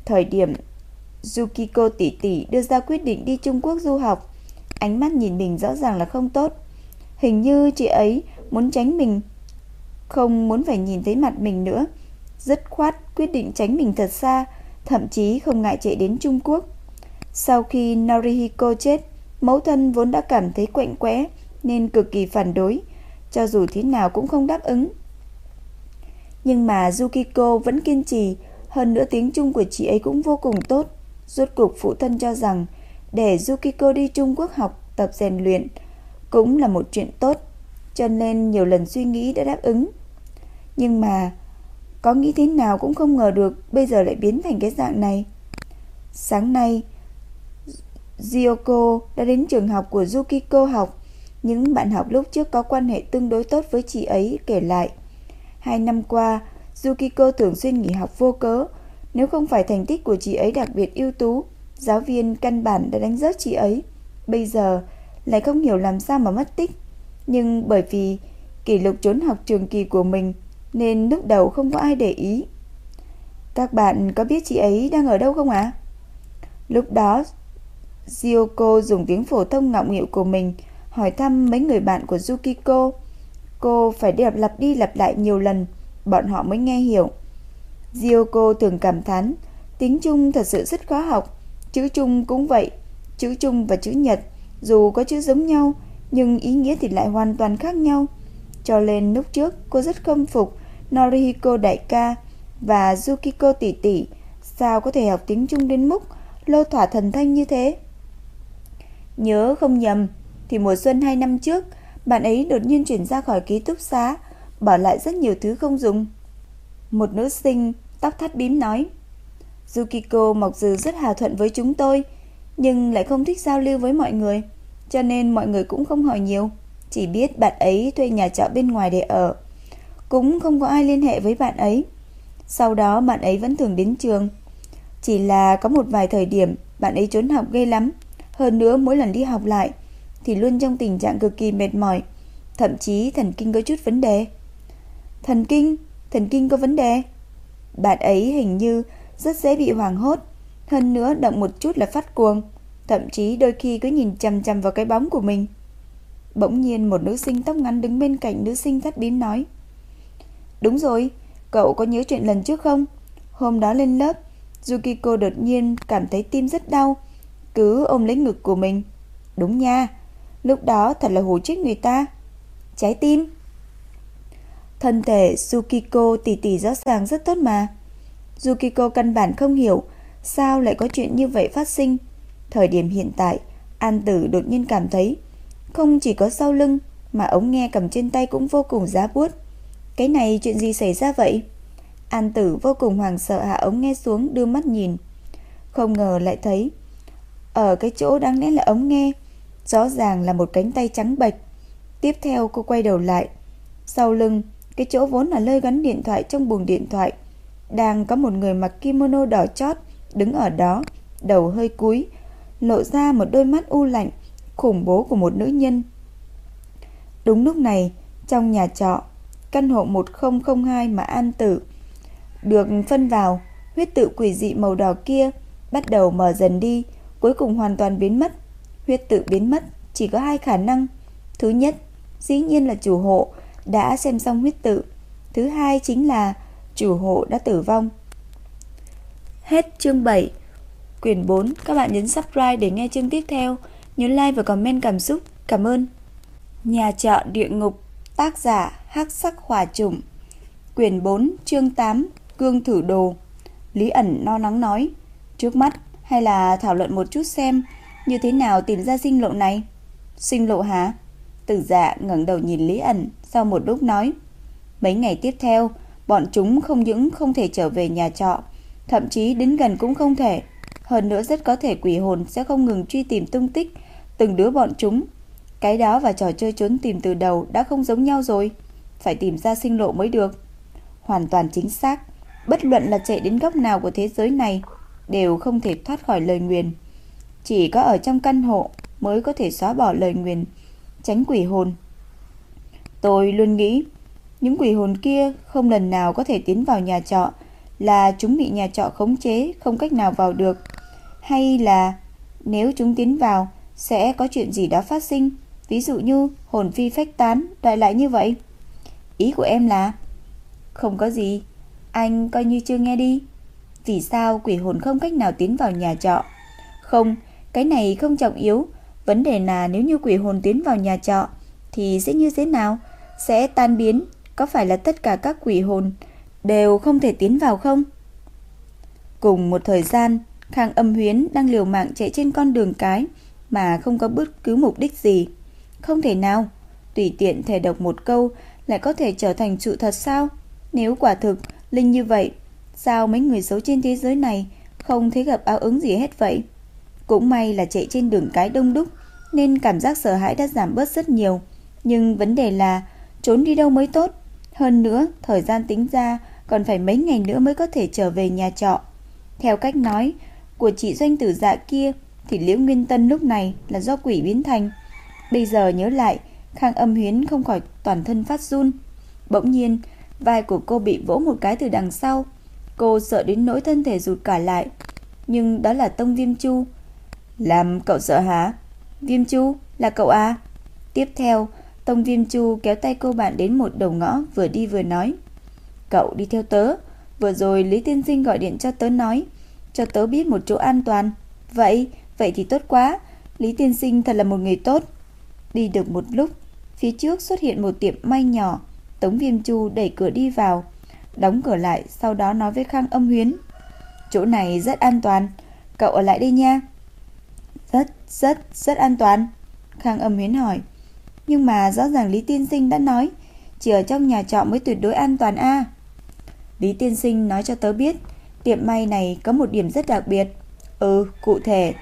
Thời điểm Yukiko tỷ tỷ đưa ra quyết định đi Trung Quốc du học, ánh mắt nhìn mình rõ ràng là không tốt. Hình như chị ấy muốn tránh mình, không muốn phải nhìn thấy mặt mình nữa. Dứt khoát quyết định tránh mình thật xa, thậm chí không ngại chạy đến Trung Quốc. Sau khi Norihiko chết, mẫu thân vốn đã cảm thấy quạnh quẽ nên cực kỳ phản đối, cho dù thế nào cũng không đáp ứng. Nhưng mà Yukiko vẫn kiên trì, hơn nữa tiếng Trung của chị ấy cũng vô cùng tốt. Rốt cuộc phụ thân cho rằng để Yukiko đi Trung Quốc học tập rèn luyện cũng là một chuyện tốt, cho nên nhiều lần suy nghĩ đã đáp ứng. Nhưng mà có nghĩ thế nào cũng không ngờ được bây giờ lại biến thành cái dạng này. Sáng nay, Ryoko đã đến trường học của Yukiko học. Những bạn học lúc trước có quan hệ tương đối tốt với chị ấy kể lại. Hai năm qua, Yukiko thường xuyên nghỉ học vô cớ. Nếu không phải thành tích của chị ấy đặc biệt ưu tú, giáo viên căn bản đã đánh rớt chị ấy. Bây giờ lại không hiểu làm sao mà mất tích. Nhưng bởi vì kỷ lục trốn học trường kỳ của mình nên lúc đầu không có ai để ý. Các bạn có biết chị ấy đang ở đâu không ạ? Lúc đó, Ryoko dùng tiếng phổ thông ngọng nghịu của mình hỏi thăm mấy người bạn của Yukiko. Cô phải đi lặp đi lặp lại nhiều lần, bọn họ mới nghe hiểu. Ryoko thường cảm thán, tiếng Trung thật sự rất khó học, chữ Trung cũng vậy, chữ Trung và chữ Nhật dù có chữ giống nhau nhưng ý nghĩa thì lại hoàn toàn khác nhau. Cho nên lúc trước cô rất khâm phục Norihiko đại ca và Yukiko tỷ tỷ sao có thể học tiếng Trung đến mức lô thỏa thần thanh như thế. Nhớ không nhầm, thì mùa xuân hai năm trước, bạn ấy đột nhiên chuyển ra khỏi ký túc xá, bỏ lại rất nhiều thứ không dùng. Một nữ sinh, tóc thắt bím nói Yukiko mặc dù rất hào thuận với chúng tôi, nhưng lại không thích giao lưu với mọi người, cho nên mọi người cũng không hỏi nhiều chỉ biết bạn ấy thuê nhà trọ bên ngoài để ở, cũng không có ai liên hệ với bạn ấy. Sau đó bạn ấy vẫn thường đến trường. Chỉ là có một vài thời điểm, bạn ấy trốn học ghê lắm. Hơn nữa mỗi lần đi học lại thì luôn trong tình trạng cực kỳ mệt mỏi, thậm chí thần kinh có chút vấn đề. Thần kinh? Thần kinh có vấn đề? Bạn ấy hình như rất dễ bị hoảng hốt, hơn nữa động một chút là phát cuồng, thậm chí đôi khi cứ nhìn chằm chằm vào cái bóng của mình. Bỗng nhiên một nữ sinh tóc ngắn đứng bên cạnh nữ sinh thắt bím nói: Đúng rồi, cậu có nhớ chuyện lần trước không? Hôm đó lên lớp, Yukiko đột nhiên cảm thấy tim rất đau, cứ ôm lấy ngực của mình. Đúng nha, lúc đó thật là hù chết người ta. Trái tim. Thân thể Tsukiko tỉ tỉ rõ ràng rất tốt mà. Tsukiko căn bản không hiểu sao lại có chuyện như vậy phát sinh. Thời điểm hiện tại, An Tử đột nhiên cảm thấy không chỉ có sau lưng mà ống nghe cầm trên tay cũng vô cùng giá buốt. Cái này chuyện gì xảy ra vậy? An tử vô cùng hoàng sợ hạ ống nghe xuống đưa mắt nhìn. Không ngờ lại thấy ở cái chỗ đáng lẽ là ống nghe, rõ ràng là một cánh tay trắng bệch. Tiếp theo cô quay đầu lại. Sau lưng, cái chỗ vốn là lơi gắn điện thoại trong buồng điện thoại, đang có một người mặc kimono đỏ chót đứng ở đó, đầu hơi cúi, lộ ra một đôi mắt u lạnh, khủng bố của một nữ nhân. Đúng lúc này, trong nhà trọ, căn hộ 1002 mà An Tử được phân vào, huyết tự quỷ dị màu đỏ kia bắt đầu mở dần đi, cuối cùng hoàn toàn biến mất. Huyết tự biến mất chỉ có hai khả năng. Thứ nhất, dĩ nhiên là chủ hộ đã xem xong huyết tự. Thứ hai chính là chủ hộ đã tử vong. Hết chương 7. Quyển 4, các bạn nhấn subscribe để nghe chương tiếp theo. nhấn like và comment cảm xúc. Cảm ơn. Nhà trọ địa ngục Tác giả Hắc Sắc Hỏa Trùng Quyển 4 chương 8 Cương thử đồ Lý ẩn no nắng nói Trước mắt hay là thảo luận một chút xem, Như thế nào tìm ra sinh lộ này Sinh lộ hả Tử dạ ngẩng đầu nhìn Lý ẩn Sau một lúc nói Mấy ngày tiếp theo, Bọn chúng không những không thể trở về nhà trọ, Thậm chí đến gần cũng không thể Hơn nữa rất có thể quỷ hồn sẽ không ngừng truy tìm tung tích Từng đứa bọn chúng cái đó và trò chơi trốn tìm từ đầu đã không giống nhau rồi. Phải tìm ra sinh lộ mới được. Hoàn toàn chính xác. Bất luận là chạy đến góc nào của thế giới này đều không thể thoát khỏi lời nguyền. Chỉ có ở trong căn hộ mới có thể xóa bỏ lời nguyền, tránh quỷ hồn. Tôi luôn nghĩ những quỷ hồn kia không lần nào có thể tiến vào nhà trọ, Là chúng bị nhà trọ khống chế, không cách nào vào được. Hay là nếu chúng tiến vào, sẽ có chuyện gì đó phát sinh. Ví dụ như hồn phi phách tán, đại lại như vậy. Ý của em là... Không có gì, anh coi như chưa nghe đi. Vì sao quỷ hồn không cách nào tiến vào nhà trọ? Không, cái này không trọng yếu. Vấn đề là nếu như quỷ hồn tiến vào nhà trọ thì sẽ như thế nào? Sẽ tan biến, có phải là tất cả các quỷ hồn đều không thể tiến vào không? Cùng một thời gian, Khang Âm Huyến đang liều mạng chạy trên con đường cái mà không có bất cứ mục đích gì. Không thể nào, tùy tiện thể độc một câu lại có thể trở thành sự thật sao? Nếu quả thực linh như vậy, sao mấy người xấu trên thế giới này không thấy gặp áo ứng gì hết vậy? Cũng may là chạy trên đường cái đông đúc nên cảm giác sợ hãi đã giảm bớt rất nhiều. Nhưng vấn đề là trốn đi đâu mới tốt. Hơn nữa, thời gian tính ra còn phải mấy ngày nữa mới có thể trở về nhà trọ. Theo cách nói của chị doanh tử dạ kia thì Liễu Nguyên Tân lúc này là do quỷ biến thành. Bây giờ nhớ lại, Khang Âm Huyến không khỏi toàn thân phát run. Bỗng nhiên, vai của cô bị vỗ một cái từ đằng sau. Cô sợ đến nỗi thân thể rụt cả lại. Nhưng đó là Tông Viêm Chu. Làm cậu sợ hả? Viêm Chu, là cậu à? Tiếp theo, Tông Viêm Chu kéo tay cô bạn đến một đầu ngõ vừa đi vừa nói. Cậu đi theo tớ. Vừa rồi Lý Tiên Sinh gọi điện cho tớ nói. Cho tớ biết một chỗ an toàn. Vậy, vậy thì tốt quá. Lý Tiên Sinh thật là một người tốt. Đi được một lúc, phía trước xuất hiện một tiệm may nhỏ. Tống Viêm Chu đẩy cửa đi vào, đóng cửa lại, sau đó nói với Khang Âm Huyến. Chỗ này rất an toàn, cậu ở lại đây nha. Rất, rất, rất an toàn. Khang Âm Huyến hỏi. Nhưng mà rõ ràng Lý Tiên Sinh đã nói, chỉ ở trong nhà trọ mới tuyệt đối an toàn a. Lý Tiên Sinh nói cho tớ biết, tiệm may này có một điểm rất đặc biệt. Ừ, cụ thể.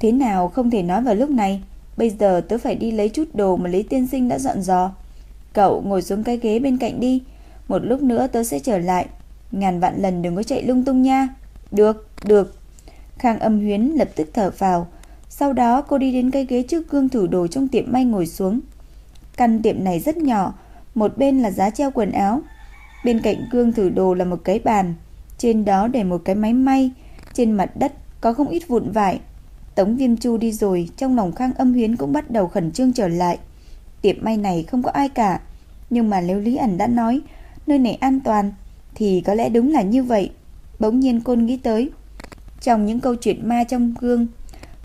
Thế nào không thể nói vào lúc này. Bây giờ tớ phải đi lấy chút đồ mà Lý Tiên Sinh đã dọn dò. Cậu ngồi xuống cái ghế bên cạnh đi. Một lúc nữa tớ sẽ trở lại. Ngàn vạn lần đừng có chạy lung tung nha. Được, được. Khang âm huyến lập tức thở vào. Sau đó cô đi đến cái ghế trước gương thử đồ trong tiệm may ngồi xuống. Căn tiệm này rất nhỏ. Một bên là giá treo quần áo. Bên cạnh gương thử đồ là một cái bàn. Trên đó để một cái máy may. Trên mặt đất có không ít vụn vải. Tống Viêm Chu đi rồi, trong lòng Khang Âm Huyến cũng bắt đầu khẩn trương trở lại. Tiệm may này không có ai cả, nhưng mà nếu Lý ẩn đã nói nơi này an toàn thì có lẽ đúng là như vậy. Bỗng nhiên cô nghĩ tới, trong những câu chuyện ma trong gương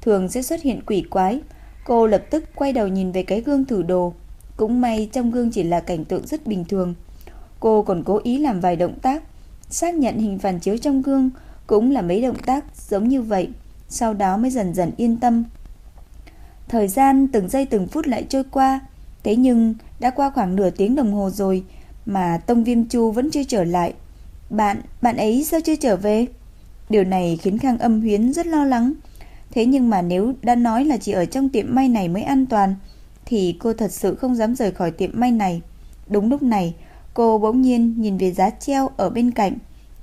thường sẽ xuất hiện quỷ quái. Cô lập tức quay đầu nhìn về cái gương thử đồ. Cũng may trong gương chỉ là cảnh tượng rất bình thường. Cô còn cố ý làm vài động tác, xác nhận hình phản chiếu trong gương cũng là mấy động tác giống như vậy sau đó mới dần dần yên tâm. Thời gian từng giây từng phút lại trôi qua, thế nhưng đã qua khoảng nửa tiếng đồng hồ rồi mà Tông Viêm Chu vẫn chưa trở lại. Bạn, bạn ấy sao chưa trở về? Điều này khiến Khang Âm Huyến rất lo lắng. Thế nhưng mà nếu đã nói là chỉ ở trong tiệm may này mới an toàn, thì cô thật sự không dám rời khỏi tiệm may này. Đúng lúc này, cô bỗng nhiên nhìn về giá treo ở bên cạnh.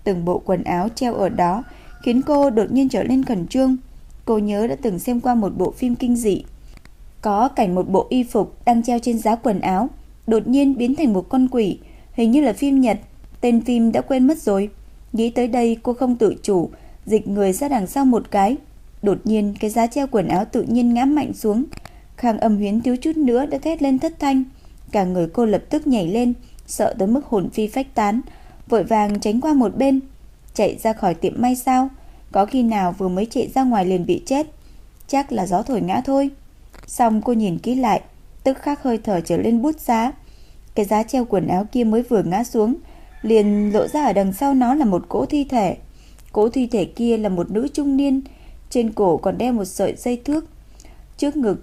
Từng bộ quần áo treo ở đó khiến cô đột nhiên trở nên khẩn trương. Cô nhớ đã từng xem qua một bộ phim kinh dị. Có cảnh một bộ y phục đang treo trên giá quần áo, đột nhiên biến thành một con quỷ, hình như là phim Nhật, tên phim đã quên mất rồi. Nghĩ tới đây cô không tự chủ, dịch người ra đằng sau một cái. Đột nhiên cái giá treo quần áo tự nhiên ngã mạnh xuống. Khang âm huyến thiếu chút nữa đã thét lên thất thanh. Cả người cô lập tức nhảy lên, sợ tới mức hồn phi phách tán, vội vàng tránh qua một bên. Chạy ra khỏi tiệm may sao Có khi nào vừa mới chạy ra ngoài liền bị chết Chắc là gió thổi ngã thôi Xong cô nhìn kỹ lại Tức khắc hơi thở trở lên bút giá cái giá treo quần áo kia mới vừa ngã xuống Liền lộ ra ở đằng sau nó là một cỗ thi thể Cỗ thi thể kia là một nữ trung niên Trên cổ còn đeo một sợi dây thước Trước ngực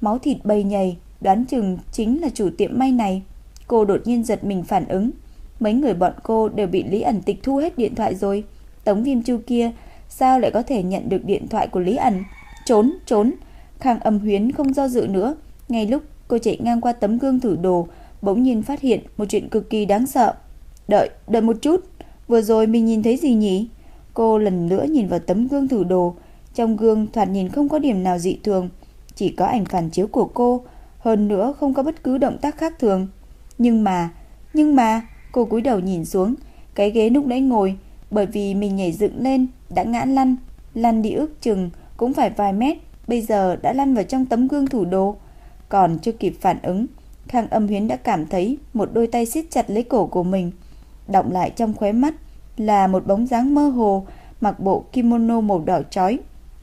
Máu thịt bầy nhầy Đoán chừng chính là chủ tiệm may này Cô đột nhiên giật mình phản ứng Mấy người bọn cô đều bị Lý ẩn tịch thu hết điện thoại rồi. Tống Viêm Chu kia sao lại có thể nhận được điện thoại của Lý ẩn? Trốn, trốn. Khang Âm Huyến không do dự nữa, ngay lúc cô chạy ngang qua tấm gương thử đồ, bỗng nhiên phát hiện một chuyện cực kỳ đáng sợ. Đợi, đợi một chút, vừa rồi mình nhìn thấy gì nhỉ? Cô lần nữa nhìn vào tấm gương thử đồ, trong gương thoạt nhìn không có điểm nào dị thường, chỉ có ảnh phản chiếu của cô, hơn nữa không có bất cứ động tác khác thường. Nhưng mà, nhưng mà Cô cúi đầu nhìn xuống, cái ghế lúc nãy ngồi bởi vì mình nhảy dựng lên đã ngã lăn, lăn đi ước chừng cũng phải vài mét, bây giờ đã lăn vào trong tấm gương thủ đồ. Còn chưa kịp phản ứng, Khang Âm Huyến đã cảm thấy một đôi tay siết chặt lấy cổ của mình. Động lại trong khóe mắt là một bóng dáng mơ hồ mặc bộ kimono màu đỏ chói.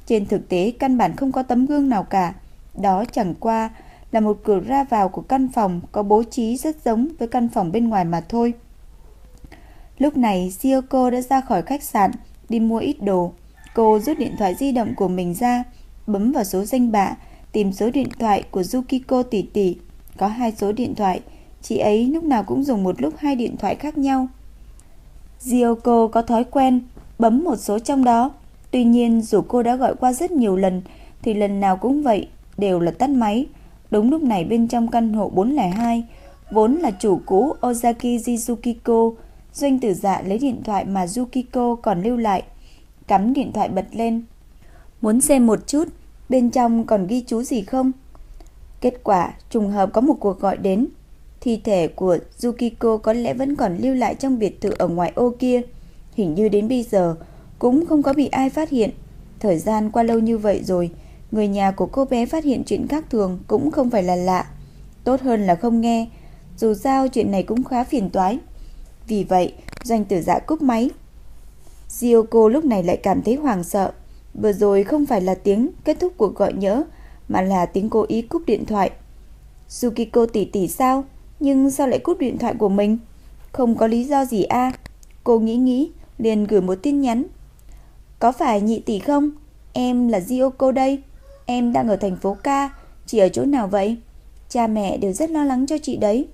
Trên thực tế căn bản không có tấm gương nào cả. Đó chẳng qua là một cửa ra vào của căn phòng có bố trí rất giống với căn phòng bên ngoài mà thôi. Lúc này Sioko đã ra khỏi khách sạn đi mua ít đồ. Cô rút điện thoại di động của mình ra, bấm vào số danh bạ, tìm số điện thoại của Yukiko tỷ tỷ. Có hai số điện thoại, chị ấy lúc nào cũng dùng một lúc hai điện thoại khác nhau. Ryoko có thói quen bấm một số trong đó. Tuy nhiên dù cô đã gọi qua rất nhiều lần thì lần nào cũng vậy, đều là tắt máy. Đúng lúc này bên trong căn hộ 402, vốn là chủ cũ Ozaki Jizukiko, doanh tử dạ lấy điện thoại mà Yukiko còn lưu lại, cắm điện thoại bật lên. Muốn xem một chút, bên trong còn ghi chú gì không? Kết quả, trùng hợp có một cuộc gọi đến. Thi thể của Yukiko có lẽ vẫn còn lưu lại trong biệt thự ở ngoài ô kia. Hình như đến bây giờ cũng không có bị ai phát hiện. Thời gian qua lâu như vậy rồi, người nhà của cô bé phát hiện chuyện khác thường cũng không phải là lạ. Tốt hơn là không nghe, dù sao chuyện này cũng khá phiền toái. Vì vậy, doanh tử dạ cúp máy. Yukiko lúc này lại cảm thấy hoảng sợ. Vừa rồi không phải là tiếng kết thúc cuộc gọi nhớ, mà là tiếng cố ý cúp điện thoại. Yukiko tỷ tỷ sao? Nhưng sao lại cúp điện thoại của mình? Không có lý do gì a Cô nghĩ nghĩ, liền gửi một tin nhắn. Có phải nhị tỷ không? Em là Ryoko đây. Em đang ở thành phố Ca, chị ở chỗ nào vậy? Cha mẹ đều rất lo lắng cho chị đấy.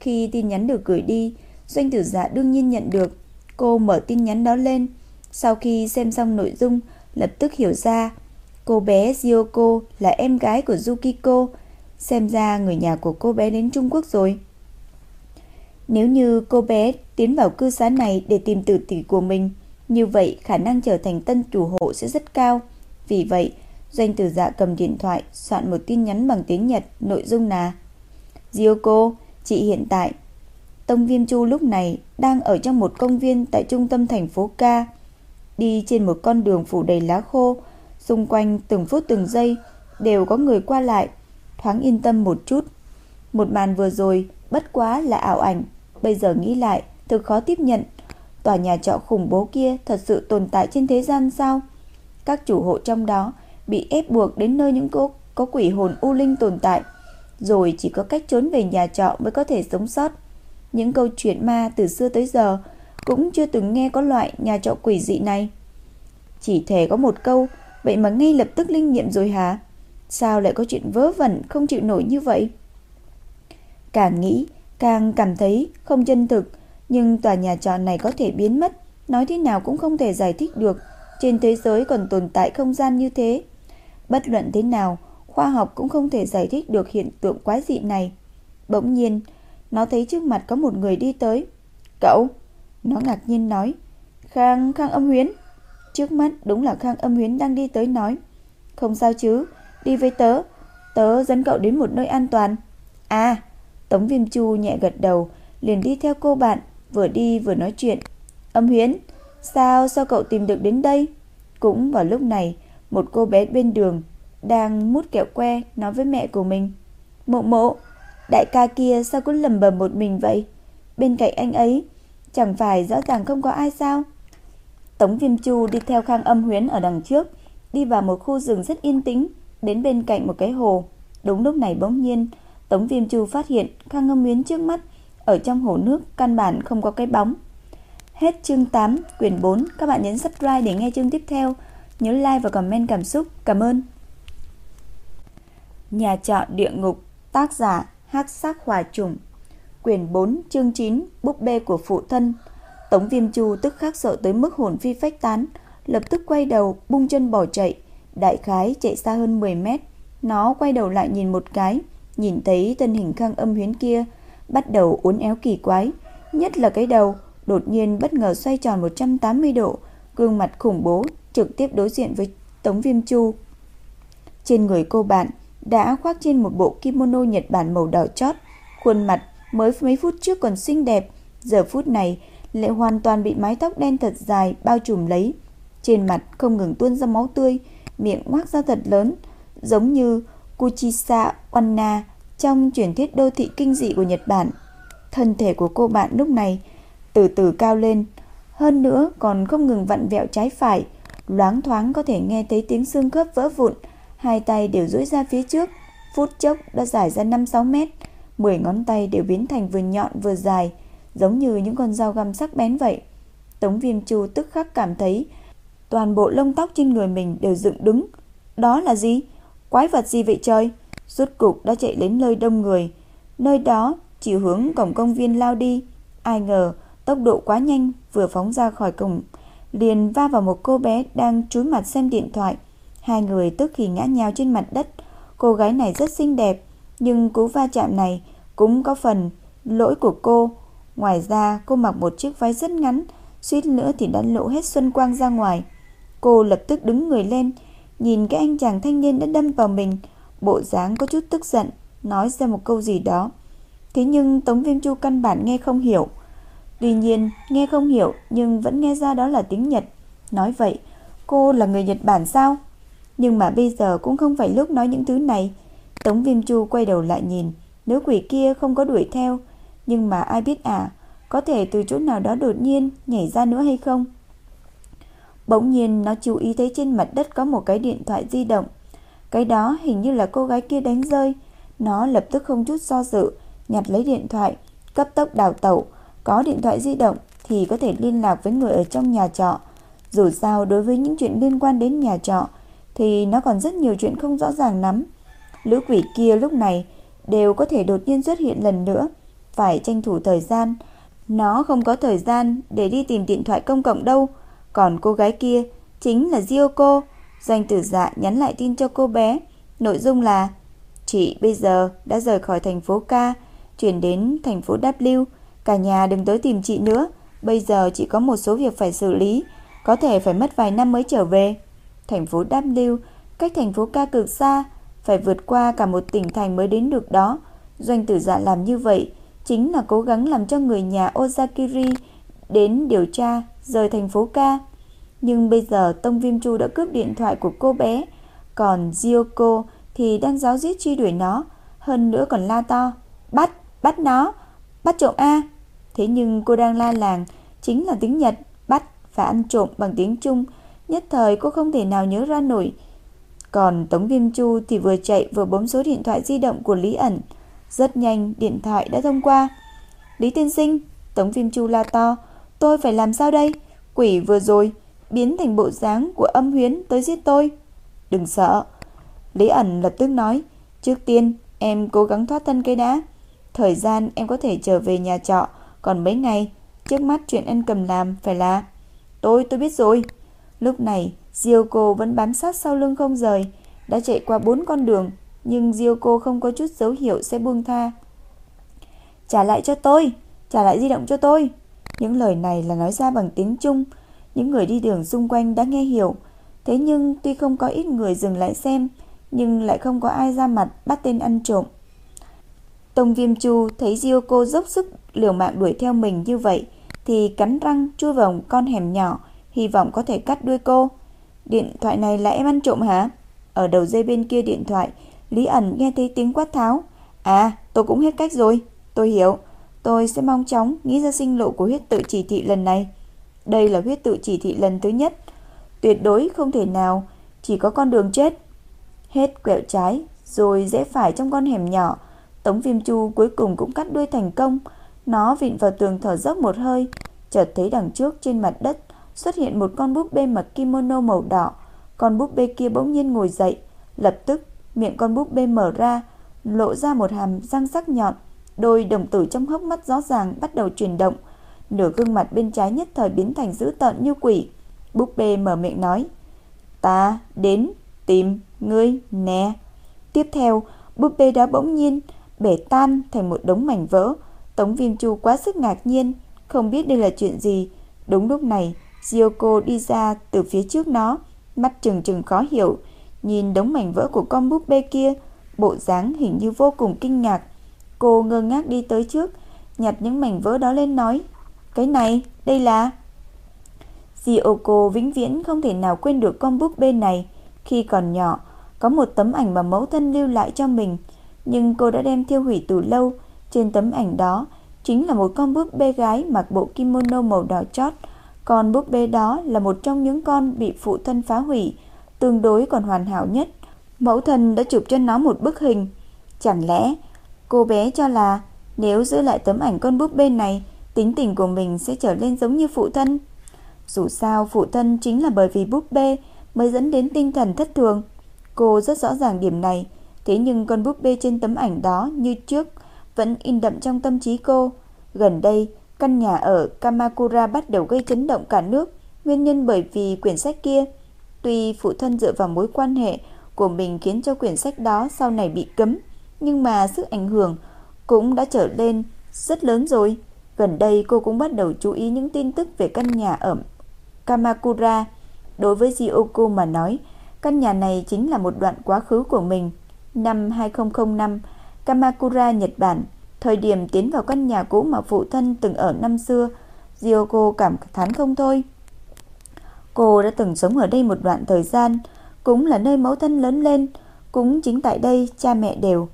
Khi tin nhắn được gửi đi, doanh tử giả đương nhiên nhận được. Cô mở tin nhắn đó lên. Sau khi xem xong nội dung, lập tức hiểu ra. Cô bé Yoko là em gái của Yukiko. Xem ra người nhà của cô bé đến Trung Quốc rồi. Nếu như cô bé tiến vào cư xá này để tìm tử tỷ của mình, như vậy khả năng trở thành tân chủ hộ sẽ rất cao. Vì vậy, doanh tử dạ cầm điện thoại, soạn một tin nhắn bằng tiếng Nhật, nội dung là Yoko, chị hiện tại. Tông Viêm Chu lúc này đang ở trong một công viên tại trung tâm thành phố Ca. Đi trên một con đường phủ đầy lá khô, xung quanh từng phút từng giây đều có người qua lại, thoáng yên tâm một chút. Một màn vừa rồi bất quá là ảo ảnh, Bây giờ nghĩ lại, thực khó tiếp nhận. Tòa nhà trọ khủng bố kia thật sự tồn tại trên thế gian sao? Các chủ hộ trong đó bị ép buộc đến nơi những cô có quỷ hồn u linh tồn tại, rồi chỉ có cách trốn về nhà trọ mới có thể sống sót. Những câu chuyện ma từ xưa tới giờ cũng chưa từng nghe có loại nhà trọ quỷ dị này. Chỉ thể có một câu, vậy mà ngay lập tức linh nghiệm rồi hả? Sao lại có chuyện vớ vẩn không chịu nổi như vậy? Càng nghĩ, Càng cảm thấy không chân thực, nhưng tòa nhà trọ này có thể biến mất, nói thế nào cũng không thể giải thích được. Trên thế giới còn tồn tại không gian như thế. Bất luận thế nào, khoa học cũng không thể giải thích được hiện tượng quái dị này. Bỗng nhiên, nó thấy trước mặt có một người đi tới. Cậu! Nó ngạc nhiên nói. Khang, Khang âm huyến. Trước mắt đúng là Khang âm huyến đang đi tới nói. Không sao chứ, đi với tớ. Tớ dẫn cậu đến một nơi an toàn. À, Tống Viêm Chu nhẹ gật đầu, liền đi theo cô bạn, vừa đi vừa nói chuyện. Âm Huyến, sao sao cậu tìm được đến đây? Cũng vào lúc này, một cô bé bên đường đang mút kẹo que nói với mẹ của mình. Mộ mộ, đại ca kia sao cứ lầm bầm một mình vậy? Bên cạnh anh ấy, chẳng phải rõ ràng không có ai sao? Tống Viêm Chu đi theo Khang Âm Huyến ở đằng trước, đi vào một khu rừng rất yên tĩnh, đến bên cạnh một cái hồ. Đúng lúc này bỗng nhiên, Tống Viêm Chu phát hiện Khang âm huyến trước mắt ở trong hồ nước căn bản không có cái bóng. Hết chương 8, quyển 4, các bạn nhấn subscribe để nghe chương tiếp theo. Nhớ like và comment cảm xúc. Cảm ơn. Nhà trọ địa ngục, tác giả Hắc Sắc Hòa Trùng. Quyển 4, chương 9, búp bê của phụ thân. Tống Viêm Chu tức khắc sợ tới mức hồn phi phách tán, lập tức quay đầu, bung chân bỏ chạy, đại khái chạy xa hơn 10 mét. Nó quay đầu lại nhìn một cái, nhìn thấy thân hình khang âm huyến kia bắt đầu uốn éo kỳ quái, nhất là cái đầu đột nhiên bất ngờ xoay tròn 180 độ, gương mặt khủng bố trực tiếp đối diện với Tống Viêm Chu. Trên người cô bạn đã khoác trên một bộ kimono Nhật Bản màu đỏ chót, khuôn mặt mới mấy phút trước còn xinh đẹp, giờ phút này lại hoàn toàn bị mái tóc đen thật dài bao trùm lấy. Trên mặt không ngừng tuôn ra máu tươi, miệng ngoác ra thật lớn, giống như Kuchisa Onna trong truyền thuyết đô thị kinh dị của Nhật Bản. Thân thể của cô bạn lúc này từ từ cao lên, hơn nữa còn không ngừng vặn vẹo trái phải, loáng thoáng có thể nghe thấy tiếng xương khớp vỡ vụn, hai tay đều duỗi ra phía trước, phút chốc đã dài ra 5-6 mét, 10 ngón tay đều biến thành vừa nhọn vừa dài, giống như những con dao găm sắc bén vậy. Tống Viêm Chu tức khắc cảm thấy toàn bộ lông tóc trên người mình đều dựng đứng. Đó là gì? Quái vật gì vậy trời? Rốt cục đã chạy đến nơi đông người, nơi đó chỉ hướng cổng công viên lao đi. Ai ngờ tốc độ quá nhanh, vừa phóng ra khỏi cổng, liền va vào một cô bé đang chúi mặt xem điện thoại. Hai người tức thì ngã nhào trên mặt đất. Cô gái này rất xinh đẹp, nhưng cú va chạm này cũng có phần lỗi của cô. Ngoài ra, cô mặc một chiếc váy rất ngắn, suýt nữa thì đã lộ hết xuân quang ra ngoài. Cô lập tức đứng người lên, nhìn cái anh chàng thanh niên đã đâm vào mình, bộ dáng có chút tức giận, nói ra một câu gì đó. Thế nhưng Tống Viêm Chu căn bản nghe không hiểu. Tuy nhiên, nghe không hiểu nhưng vẫn nghe ra đó là tiếng Nhật. Nói vậy, cô là người Nhật Bản sao? Nhưng mà bây giờ cũng không phải lúc nói những thứ này. Tống Viêm Chu quay đầu lại nhìn, nữ quỷ kia không có đuổi theo, nhưng mà ai biết à, có thể từ chỗ nào đó đột nhiên nhảy ra nữa hay không? Bỗng nhiên nó chú ý thấy trên mặt đất có một cái điện thoại di động. Cái đó hình như là cô gái kia đánh rơi. Nó lập tức không chút do dự, nhặt lấy điện thoại, cấp tốc đào tẩu. Có điện thoại di động thì có thể liên lạc với người ở trong nhà trọ. Dù sao đối với những chuyện liên quan đến nhà trọ thì nó còn rất nhiều chuyện không rõ ràng lắm. Lữ quỷ kia lúc này đều có thể đột nhiên xuất hiện lần nữa, phải tranh thủ thời gian. Nó không có thời gian để đi tìm điện thoại công cộng đâu, còn cô gái kia chính là Gyoko. Doanh tử dạ nhắn lại tin cho cô bé, nội dung là Chị bây giờ đã rời khỏi thành phố K, chuyển đến thành phố W, cả nhà đừng tới tìm chị nữa, bây giờ chị có một số việc phải xử lý, có thể phải mất vài năm mới trở về. Thành phố W cách thành phố K cực xa, phải vượt qua cả một tỉnh thành mới đến được đó. Doanh tử dạ làm như vậy chính là cố gắng làm cho người nhà Ozakiri đến điều tra rời thành phố Ca. Nhưng bây giờ Tông Viêm Chu đã cướp điện thoại của cô bé, còn Gyoko thì đang giáo giết truy đuổi nó, hơn nữa còn la to, bắt, bắt nó, bắt trộm A. Thế nhưng cô đang la làng chính là tiếng Nhật, bắt và ăn trộm bằng tiếng Trung, nhất thời cô không thể nào nhớ ra nổi. Còn Tống Viêm Chu thì vừa chạy vừa bấm số điện thoại di động của Lý ẩn. Rất nhanh điện thoại đã thông qua. Lý tiên sinh, Tống Viêm Chu la to, tôi phải làm sao đây? Quỷ vừa rồi biến thành bộ dáng của âm huyến tới giết tôi. Đừng sợ. Lý ẩn lập tức nói, trước tiên em cố gắng thoát thân cây đá. Thời gian em có thể trở về nhà trọ, còn mấy ngày, trước mắt chuyện anh cầm làm phải là... Tôi, tôi biết rồi. Lúc này, Diêu Cô vẫn bám sát sau lưng không rời, đã chạy qua bốn con đường, nhưng Gyoko không có chút dấu hiệu sẽ buông tha. Trả lại cho tôi, trả lại di động cho tôi. Những lời này là nói ra bằng tiếng Trung, những người đi đường xung quanh đã nghe hiểu. Thế nhưng tuy không có ít người dừng lại xem, nhưng lại không có ai ra mặt bắt tên ăn trộm. Tông Viêm Chu thấy Gyoko dốc sức liều mạng đuổi theo mình như vậy thì cắn răng chui vào con hẻm nhỏ, hy vọng có thể cắt đuôi cô. Điện thoại này là em ăn trộm hả? Ở đầu dây bên kia điện thoại, Lý ẩn nghe thấy tiếng quát tháo. À, tôi cũng hết cách rồi. Tôi hiểu. Tôi sẽ mong chóng nghĩ ra sinh lộ của huyết tự chỉ thị lần này. Đây là huyết tự chỉ thị lần thứ nhất. Tuyệt đối không thể nào, chỉ có con đường chết. Hết quẹo trái, rồi rẽ phải trong con hẻm nhỏ. Tống viêm chu cuối cùng cũng cắt đuôi thành công. Nó vịn vào tường thở dốc một hơi, chợt thấy đằng trước trên mặt đất xuất hiện một con búp bê mặc kimono màu đỏ. Con búp bê kia bỗng nhiên ngồi dậy, lập tức miệng con búp bê mở ra, lộ ra một hàm răng sắc nhọn, đôi đồng tử trong hốc mắt rõ ràng bắt đầu chuyển động, nửa gương mặt bên trái nhất thời biến thành dữ tợn như quỷ. Búp bê mở miệng nói: "Ta đến tìm ngươi nè." Tiếp theo, búp bê đã bỗng nhiên bể tan thành một đống mảnh vỡ. Tống Viêm Chu quá sức ngạc nhiên, không biết đây là chuyện gì. Đúng lúc này, Gyoko đi ra từ phía trước nó, mắt trừng trừng khó hiểu, nhìn đống mảnh vỡ của con búp bê kia, bộ dáng hình như vô cùng kinh ngạc. Cô ngơ ngác đi tới trước, nhặt những mảnh vỡ đó lên nói, "Cái này Đây là... Gyoko vĩnh viễn không thể nào quên được con búp bê này. Khi còn nhỏ, có một tấm ảnh mà mẫu thân lưu lại cho mình, nhưng cô đã đem thiêu hủy từ lâu. Trên tấm ảnh đó chính là một con búp bê gái mặc bộ kimono màu đỏ chót. Con búp bê đó là một trong những con bị phụ thân phá hủy, tương đối còn hoàn hảo nhất. Mẫu thân đã chụp cho nó một bức hình. Chẳng lẽ cô bé cho là nếu giữ lại tấm ảnh con búp bê này, tính tình của mình sẽ trở lên giống như phụ thân? Dù sao phụ thân chính là bởi vì búp bê mới dẫn đến tinh thần thất thường. Cô rất rõ ràng điểm này, thế nhưng con búp bê trên tấm ảnh đó như trước vẫn in đậm trong tâm trí cô. Gần đây, căn nhà ở Kamakura bắt đầu gây chấn động cả nước, nguyên nhân bởi vì quyển sách kia. Tuy phụ thân dựa vào mối quan hệ của mình khiến cho quyển sách đó sau này bị cấm, nhưng mà sức ảnh hưởng cũng đã trở lên rất lớn rồi. Gần đây cô cũng bắt đầu chú ý những tin tức về căn nhà ở Kamakura. Đối với Jioku mà nói, căn nhà này chính là một đoạn quá khứ của mình. Năm 2005, Kamakura, Nhật Bản, thời điểm tiến vào căn nhà cũ mà phụ thân từng ở năm xưa, Jiyoko cảm thán không thôi. Cô đã từng sống ở đây một đoạn thời gian, cũng là nơi mẫu thân lớn lên, cũng chính tại đây cha mẹ đều.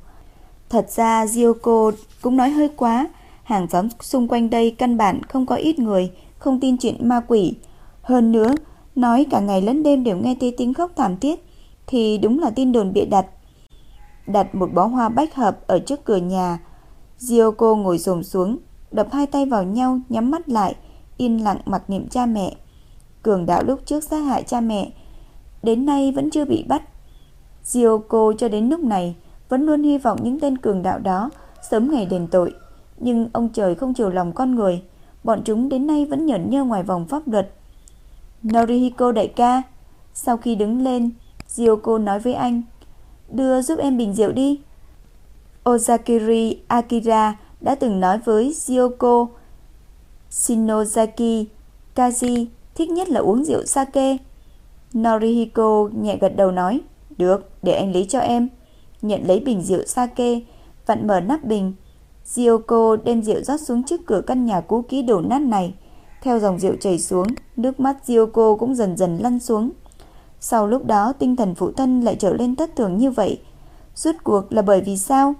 Thật ra Jiyoko cũng nói hơi quá, hàng xóm xung quanh đây căn bản không có ít người, không tin chuyện ma quỷ. Hơn nữa, nói cả ngày lẫn đêm đều nghe thấy tiếng khóc thảm thiết, thì đúng là tin đồn bịa đặt. Đặt một bó hoa bách hợp ở trước cửa nhà, Jiyoko ngồi xổm xuống, đập hai tay vào nhau, nhắm mắt lại, yên lặng mặc niệm cha mẹ. Cường đạo lúc trước sát hại cha mẹ, đến nay vẫn chưa bị bắt. Jiyoko cho đến lúc này vẫn luôn hy vọng những tên cường đạo đó sớm ngày đền tội. Nhưng ông trời không chiều lòng con người, bọn chúng đến nay vẫn nhẫn nhơ ngoài vòng pháp luật. Norihiko đại ca, sau khi đứng lên, Jiyoko nói với anh, đưa giúp em bình rượu đi. Ozakiri Akira đã từng nói với Jiyoko Shinozaki Kaji thích nhất là uống rượu sake. Norihiko nhẹ gật đầu nói, được, để anh lấy cho em. Nhận lấy bình rượu sake, vặn mở nắp bình. Jiyoko đem rượu rót xuống trước cửa căn nhà cũ kỹ đổ nát này. Theo dòng rượu chảy xuống, nước mắt Jiyoko cũng dần dần lăn xuống. Sau lúc đó tinh thần phụ thân lại trở lên thất thường như vậy. Rốt cuộc là bởi vì sao?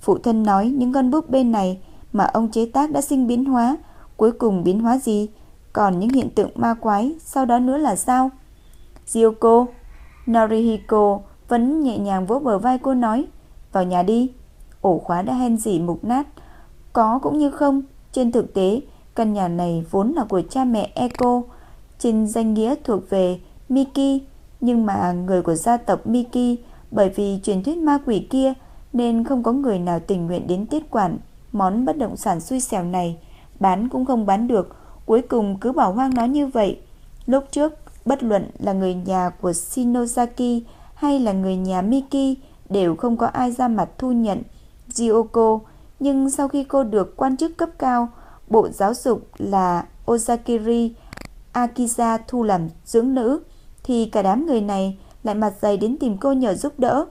Phụ thân nói những con búp bê này mà ông chế tác đã sinh biến hóa, cuối cùng biến hóa gì? Còn những hiện tượng ma quái sau đó nữa là sao? Ryoko, Norihiko vẫn nhẹ nhàng vỗ bờ vai cô nói, vào nhà đi. Ổ khóa đã hen dỉ mục nát, có cũng như không. Trên thực tế, căn nhà này vốn là của cha mẹ Eko, trên danh nghĩa thuộc về Miki, nhưng mà người của gia tộc Miki bởi vì truyền thuyết ma quỷ kia nên không có người nào tình nguyện đến tiết quản món bất động sản xui xẻo này, bán cũng không bán được, cuối cùng cứ bỏ hoang nó như vậy. Lúc trước, bất luận là người nhà của Shinozaki hay là người nhà Miki đều không có ai ra mặt thu nhận Jioko, nhưng sau khi cô được quan chức cấp cao, Bộ Giáo dục là Ozakiri Akiza thu làm dưỡng nữ, thì cả đám người này lại mặt dày đến tìm cô nhờ giúp đỡ.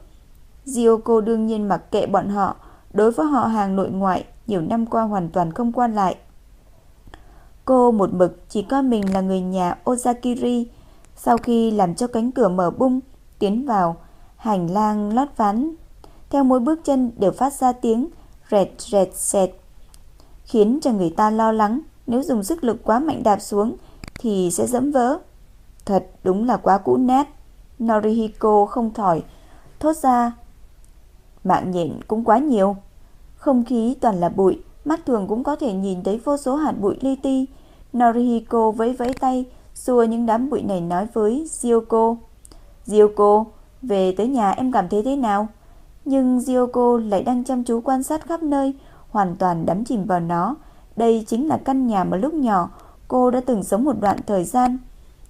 Jioko đương nhiên mặc kệ bọn họ, đối với họ hàng nội ngoại, nhiều năm qua hoàn toàn không quan lại. Cô một mực chỉ coi mình là người nhà Ozakiri. Sau khi làm cho cánh cửa mở bung, tiến vào, hành lang lót ván. Theo mỗi bước chân đều phát ra tiếng rẹt rẹt xẹt, khiến cho người ta lo lắng nếu dùng sức lực quá mạnh đạp xuống thì sẽ dẫm vỡ. Thật đúng là quá cũ nát. Norihiko không thỏi, thốt ra. Mạng nhện cũng quá nhiều. Không khí toàn là bụi, mắt thường cũng có thể nhìn thấy vô số hạt bụi li ti. Norihiko vẫy vẫy tay, xua những đám bụi này nói với Ryoko. Ryoko, về tới nhà em cảm thấy thế nào? Nhưng Ryoko lại đang chăm chú quan sát khắp nơi, hoàn toàn đắm chìm vào nó. Đây chính là căn nhà mà lúc nhỏ cô đã từng sống một đoạn thời gian.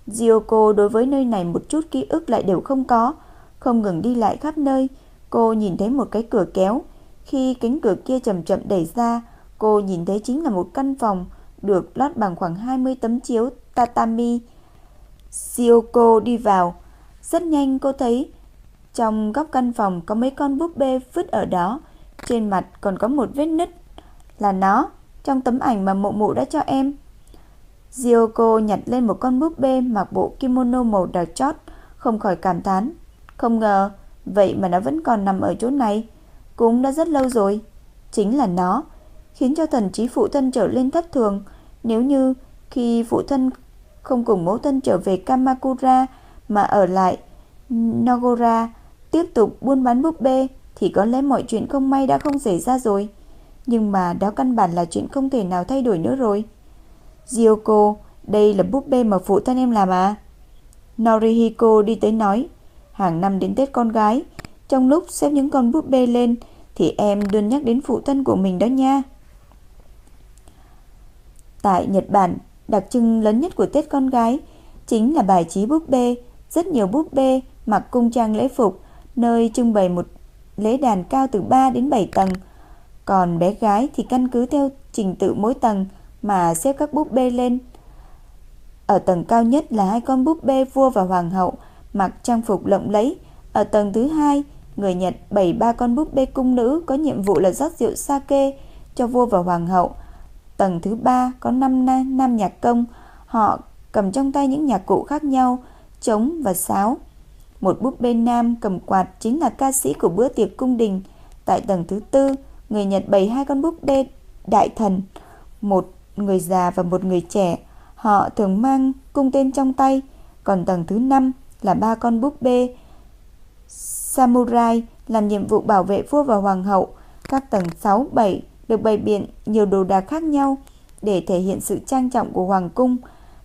Ryoko đối với nơi này một chút ký ức lại đều không có, không ngừng đi lại khắp nơi. Cô nhìn thấy một cái cửa kéo, khi cánh cửa kia chậm chậm đẩy ra, cô nhìn thấy chính là một căn phòng được lót bằng khoảng 20 tấm chiếu tatami. Sioko đi vào, rất nhanh cô thấy trong góc căn phòng có mấy con búp bê vứt ở đó, trên mặt còn có một vết nứt. Là nó, trong tấm ảnh mà mụ mụ đã cho em. Sioko nhặt lên một con búp bê mặc bộ kimono màu đỏ chót, không khỏi cảm thán. Không ngờ, vậy mà nó vẫn còn nằm ở chỗ này. Cũng đã rất lâu rồi. Chính là nó, khiến cho thần trí phụ thân trở lên thất thường. Nếu như khi phụ thân không cùng mẫu thân trở về Kamakura mà ở lại Nagora tiếp tục buôn bán búp bê thì có lẽ mọi chuyện không may đã không xảy ra rồi. Nhưng mà đó căn bản là chuyện không thể nào thay đổi nữa rồi. Ryoko, đây là búp bê mà phụ thân em làm à? Norihiko đi tới nói, hàng năm đến Tết con gái, trong lúc xếp những con búp bê lên thì em luôn nhắc đến phụ thân của mình đó nha. Tại Nhật Bản, đặc trưng lớn nhất của Tết con gái chính là bài trí búp bê, rất nhiều búp bê mặc cung trang lễ phục, nơi trưng bày một lễ đàn cao từ 3 đến 7 tầng. Còn bé gái thì căn cứ theo trình tự mỗi tầng mà xếp các búp bê lên. Ở tầng cao nhất là hai con búp bê vua và hoàng hậu mặc trang phục lộng lẫy. Ở tầng thứ hai, người Nhật bày ba con búp bê cung nữ có nhiệm vụ là rót rượu sake cho vua và hoàng hậu. Tầng thứ ba có 5 nam nhạc công, họ cầm trong tay những nhạc cụ khác nhau, trống và sáo. Một búp bê nam cầm quạt chính là ca sĩ của bữa tiệc cung đình. Tại tầng thứ tư, người Nhật bày hai con búp bê đại thần, một người già và một người trẻ. Họ thường mang cung tên trong tay. Còn tầng thứ năm là ba con búp bê samurai làm nhiệm vụ bảo vệ vua và hoàng hậu. Các tầng 6, 7 được bày biện nhiều đồ đạc khác nhau để thể hiện sự trang trọng của hoàng cung.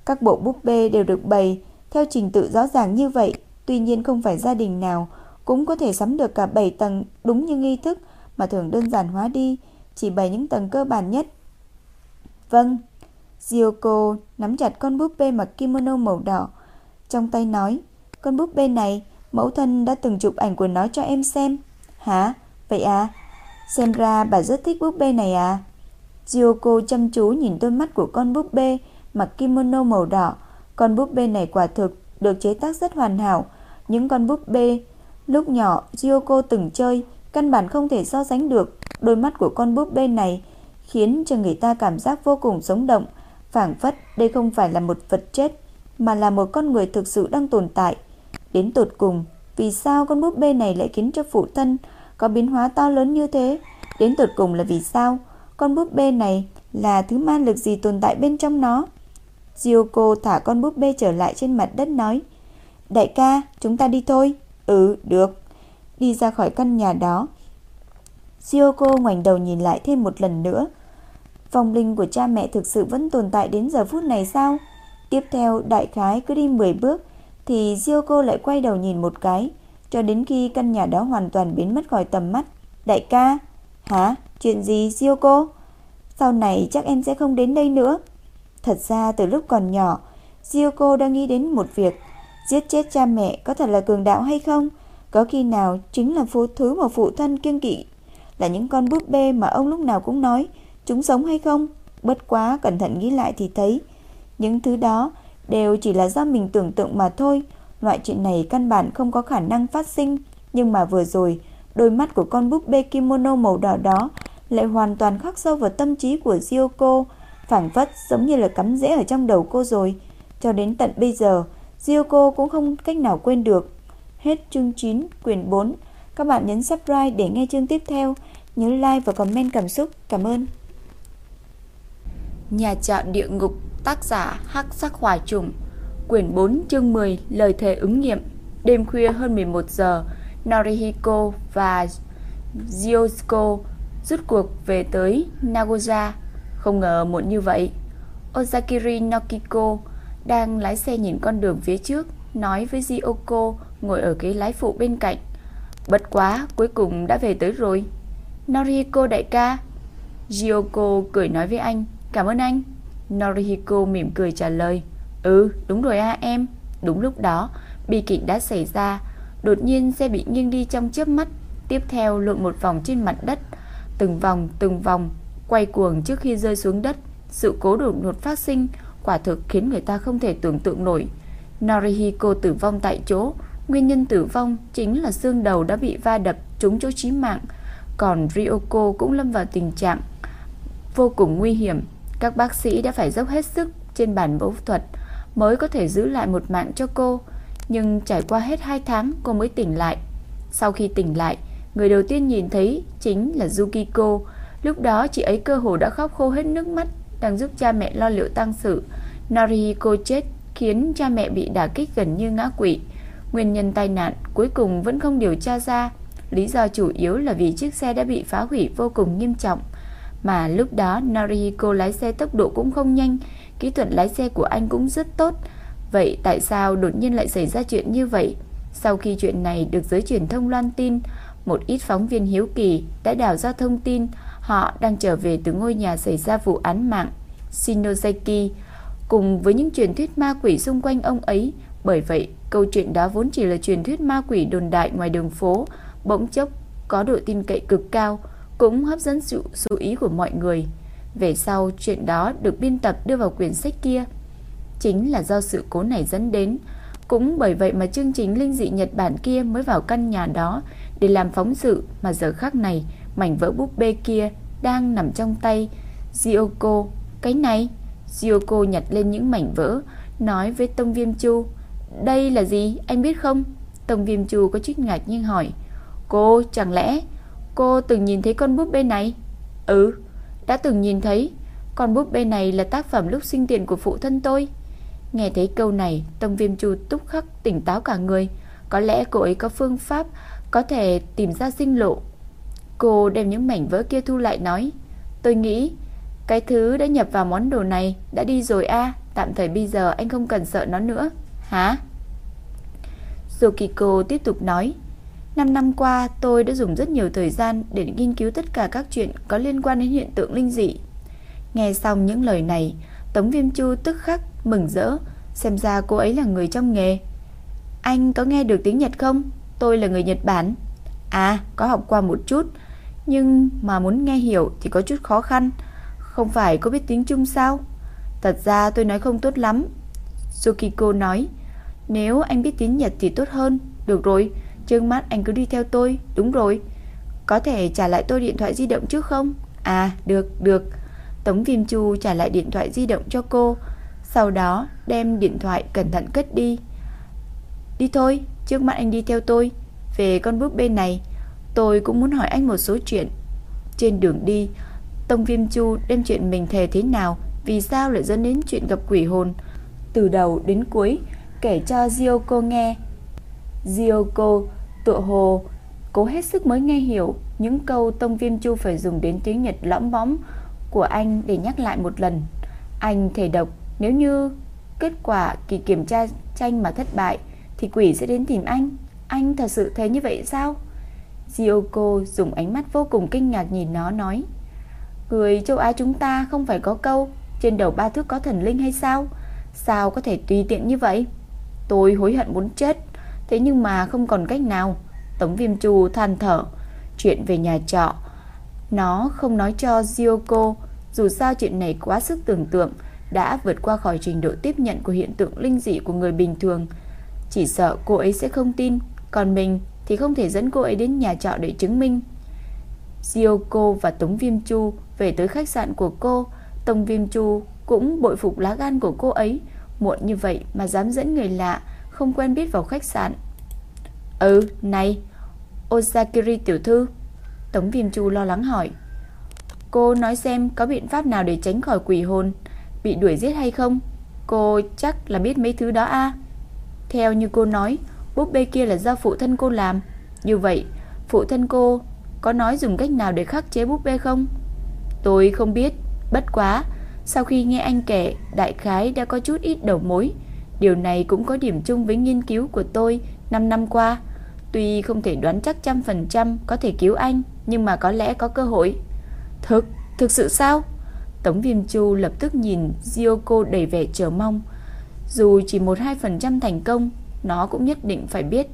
Các bộ búp bê đều được bày theo trình tự rõ ràng như vậy, tuy nhiên không phải gia đình nào cũng có thể sắm được cả 7 tầng đúng như nghi thức mà thường đơn giản hóa đi, chỉ bày những tầng cơ bản nhất. Vâng, Ryoko nắm chặt con búp bê mặc kimono màu đỏ, trong tay nói, con búp bê này, mẫu thân đã từng chụp ảnh của nó cho em xem. Hả? Vậy à? Xem ra bà rất thích búp bê này à? Ryoko chăm chú nhìn đôi mắt của con búp bê mặc kimono màu đỏ. Con búp bê này quả thực được chế tác rất hoàn hảo. Những con búp bê lúc nhỏ Ryoko từng chơi căn bản không thể so sánh được. Đôi mắt của con búp bê này khiến cho người ta cảm giác vô cùng sống động, phảng phất đây không phải là một vật chết mà là một con người thực sự đang tồn tại. Đến tột cùng, vì sao con búp bê này lại khiến cho phụ thân có biến hóa to lớn như thế? Đến tột cùng là vì sao? Con búp bê này là thứ ma lực gì tồn tại bên trong nó? Ryoko thả con búp bê trở lại trên mặt đất nói Đại ca, chúng ta đi thôi Ừ, được Đi ra khỏi căn nhà đó Ryoko ngoảnh đầu nhìn lại thêm một lần nữa Vòng linh của cha mẹ thực sự vẫn tồn tại đến giờ phút này sao? Tiếp theo đại khái cứ đi 10 bước Thì Ryoko lại quay đầu nhìn một cái cho đến khi căn nhà đó hoàn toàn biến mất khỏi tầm mắt Đại ca, Hả? Chuyện gì Ryoko? Sau này chắc em sẽ không đến đây nữa Thật ra, từ lúc còn nhỏ Ryoko đã nghĩ đến một việc Giết chết cha mẹ có thật là cường đạo hay không? Có khi nào chính là phụ thứ mà phụ thân kiêng kỵ Là những con búp bê mà ông lúc nào cũng nói, Chúng sống hay không? Bất quá cẩn thận nghĩ lại thì thấy, Những thứ đó đều chỉ là do mình tưởng tượng mà thôi Loại chuyện này căn bản không có khả năng phát sinh Nhưng mà vừa rồi Đôi mắt của con búp bê kimono màu đỏ đó Lại hoàn toàn khắc sâu vào tâm trí của Ryoko phảng phất giống như là cắm rễ ở trong đầu cô rồi. Cho đến tận bây giờ Ryoko cũng không cách nào quên được. Hết chương 9, quyển 4 Các bạn nhấn subscribe để nghe chương tiếp theo. Nhớ like và comment cảm xúc. Cảm ơn. Nhà trọ địa ngục Tác giả Hắc Sắc Hỏa Trùng. Quyển 4 chương 10 Lời thề ứng nghiệm. Đêm khuya hơn 11 giờ, Norihiko và Ryoko rút cuộc về tới Nagoya. Không ngờ muộn như vậy. Ozakiri Nokiko đang lái xe nhìn con đường phía trước, Nói với Jioko ngồi ở ghế lái phụ bên cạnh. Bất quá, cuối cùng đã về tới rồi. Norihiko đại ca. Jioko cười nói với anh, Cảm ơn anh. Norihiko mỉm cười trả lời. Ừ đúng rồi à em. Đúng lúc đó, bi kịch đã xảy ra. Đột nhiên xe bị nghiêng đi trong chớp mắt. Tiếp theo lộn một vòng trên mặt đất. Từng vòng từng vòng, Quay cuồng trước khi rơi xuống đất. Sự cố đột ngột phát sinh, Quả thực khiến người ta không thể tưởng tượng nổi. Norihiko tử vong tại chỗ. Nguyên nhân tử vong chính là xương đầu đã bị va đập, trúng chỗ chí mạng. Còn Ryoko cũng lâm vào tình trạng vô cùng nguy hiểm. Các bác sĩ đã phải dốc hết sức trên bàn phẫu thuật mới có thể giữ lại một mạng cho cô. Nhưng trải qua hết 2 tháng cô mới tỉnh lại. Sau khi tỉnh lại, người đầu tiên nhìn thấy chính là Yukiko. Lúc đó chị ấy cơ hồ đã khóc khô hết nước mắt, đang giúp cha mẹ lo liệu tang sự. Norihiko chết khiến cha mẹ bị đả kích gần như ngã quỵ. Nguyên nhân tai nạn cuối cùng vẫn không điều tra ra. Lý do chủ yếu là vì chiếc xe đã bị phá hủy vô cùng nghiêm trọng. Mà lúc đó Norihiko lái xe tốc độ cũng không nhanh, kỹ thuật lái xe của anh cũng rất tốt. Vậy tại sao đột nhiên lại xảy ra chuyện như vậy? Sau khi chuyện này được giới truyền thông loan tin, một ít phóng viên hiếu kỳ đã đào ra thông tin họ đang trở về từ ngôi nhà xảy ra vụ án mạng Shinozaki cùng với những truyền thuyết ma quỷ xung quanh ông ấy. Bởi vậy, câu chuyện đó vốn chỉ là truyền thuyết ma quỷ đồn đại ngoài đường phố, bỗng chốc có độ tin cậy cực cao, cũng hấp dẫn sự chú ý của mọi người. Về sau, chuyện đó được biên tập đưa vào quyển sách kia. Chính là do sự cố này dẫn đến. Cũng bởi vậy mà chương trình linh dị Nhật Bản kia mới vào căn nhà đó để làm phóng sự mà giờ khắc này mảnh vỡ búp bê kia đang nằm trong tay Gyoko. Cái này, Gyoko nhặt lên những mảnh vỡ, nói với Tông Viêm Chu. Đây là gì, anh biết không? Tông Viêm Chu có chút ngạc nhiên hỏi. Cô, chẳng lẽ cô từng nhìn thấy con búp bê này? Ừ, đã từng nhìn thấy. Con búp bê này là tác phẩm lúc sinh tiền của phụ thân tôi. Nghe thấy câu này, Tông Viêm Chu túc khắc tỉnh táo cả người. Có lẽ cô ấy có phương pháp có thể tìm ra sinh lộ. Cô đem những mảnh vỡ kia thu lại nói. Tôi nghĩ cái thứ đã nhập vào món đồ này đã đi rồi a Tạm thời bây giờ anh không cần sợ nó nữa. Hả? Yukiko tiếp tục nói. Năm năm qua tôi đã dùng rất nhiều thời gian để nghiên cứu tất cả các chuyện có liên quan đến hiện tượng linh dị. Nghe xong những lời này, Tống Viêm Chu tức khắc mừng rỡ, xem ra cô ấy là người trong nghề. Anh có nghe được tiếng Nhật không? Tôi là người Nhật Bản. À, có học qua một chút, nhưng mà muốn nghe hiểu thì có chút khó khăn. Không phải có biết tiếng Trung sao? Thật ra tôi nói không tốt lắm. Sukiko nói, nếu anh biết tiếng Nhật thì tốt hơn. Được rồi, Trương mắt anh cứ đi theo tôi. Đúng rồi. Có thể trả lại tôi điện thoại di động trước không? À, được, được. Tống Viêm Chu trả lại điện thoại di động cho cô. Sau đó đem điện thoại cẩn thận cất đi. Đi thôi, trước mắt anh đi theo tôi. Về con búp bê này, tôi cũng muốn hỏi anh một số chuyện. Trên đường đi, Tông Viêm Chu đem chuyện mình thề thế nào, vì sao lại dẫn đến chuyện gặp quỷ hồn. Từ đầu đến cuối, kể cho Gyoko nghe. Gyoko tựa hồ, cố hết sức mới nghe hiểu những câu Tông Viêm Chu phải dùng đến tiếng Nhật lõm bóng của anh để nhắc lại một lần. Anh thể độc, nếu như kết quả kỳ kiểm tra tranh mà thất bại thì quỷ sẽ đến tìm anh. Anh thật sự thấy như vậy sao? Gyoko dùng ánh mắt vô cùng kinh ngạc nhìn nó, nói, Người châu Á chúng ta không phải có câu, Trên đầu ba thước có thần linh hay sao Sao có thể tùy tiện như vậy Tôi hối hận muốn chết Thế nhưng mà không còn cách nào. Tống viêm chu than thở. Chuyện về nhà trọ. Nó không nói cho Gyoko Dù sao chuyện này quá sức tưởng tượng Đã vượt qua khỏi trình độ tiếp nhận Của hiện tượng linh dị của người bình thường. Chỉ sợ cô ấy sẽ không tin Còn mình thì không thể dẫn cô ấy đến nhà trọ để chứng minh. Gyoko và Tống Viêm Chu về tới khách sạn của cô, Tống Viêm Chu cũng bội phục lá gan của cô ấy, muộn như vậy mà dám dẫn người lạ không quen biết vào khách sạn. "Ừ, này, Osakiri tiểu thư." Tống Viêm Chu lo lắng hỏi. "Cô nói xem có biện pháp nào để tránh khỏi quỷ hồn bị đuổi giết hay không? Cô chắc là biết mấy thứ đó a." Theo như cô nói, búp bê kia là do phụ thân cô làm. Như vậy, phụ thân cô có nói dùng cách nào để khắc chế búp bê không? Tôi không biết, bất quá, sau khi nghe anh kể, đại khái đã có chút ít đầu mối. Điều này cũng có điểm chung với nghiên cứu của tôi 5 năm qua. Tuy không thể đoán chắc trăm phần trăm có thể cứu anh, nhưng mà có lẽ có cơ hội. Thực, thực sự sao? Tống Viêm Chu lập tức nhìn Gyoko đầy vẻ chờ mong. Dù chỉ 1-2% thành công, nó cũng nhất định phải biết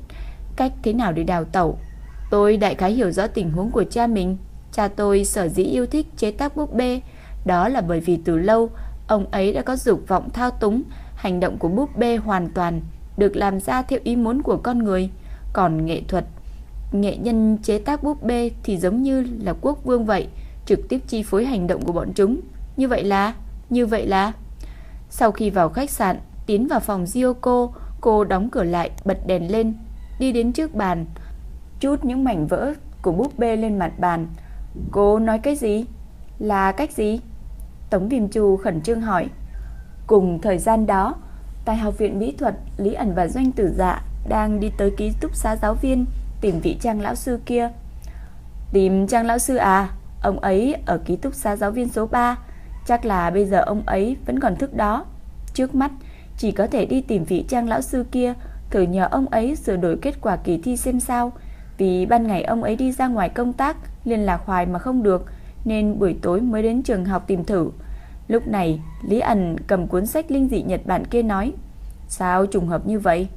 cách thế nào để đào tẩu. Tôi đại khái hiểu rõ tình huống của cha mình. Cha tôi sở dĩ yêu thích chế tác búp bê, đó là bởi vì từ lâu ông ấy đã có dục vọng thao túng hành động của búp bê hoàn toàn được làm ra theo ý muốn của con người. Còn nghệ thuật, nghệ nhân chế tác búp bê thì giống như là quốc vương vậy, trực tiếp chi phối hành động của bọn chúng. Như vậy là, như vậy là Sau khi vào khách sạn, tiến vào phòng Ryoko, cô đóng cửa lại, bật đèn lên, đi đến trước bàn, chút những mảnh vỡ của búp bê lên mặt bàn. Cô nói cái gì? Là cách gì? Tống Viêm Chu khẩn trương hỏi. Cùng thời gian đó, tại học viện mỹ thuật, Lý ẩn và Doanh Tử Dạ đang đi tới ký túc xá giáo viên tìm vị trang lão sư kia. Tìm trang lão sư à? Ông ấy ở ký túc xá giáo viên số 3, chắc là bây giờ ông ấy vẫn còn thức đó. Trước mắt chỉ có thể đi tìm vị trang lão sư kia, thử nhờ ông ấy sửa đổi kết quả kỳ thi xem sao. Vì ban ngày ông ấy đi ra ngoài công tác, liên lạc hoài mà không được, nên buổi tối mới đến trường học tìm thử. Lúc này, Lý ẩn cầm cuốn sách linh dị Nhật Bản kia nói, sao trùng hợp như vậy?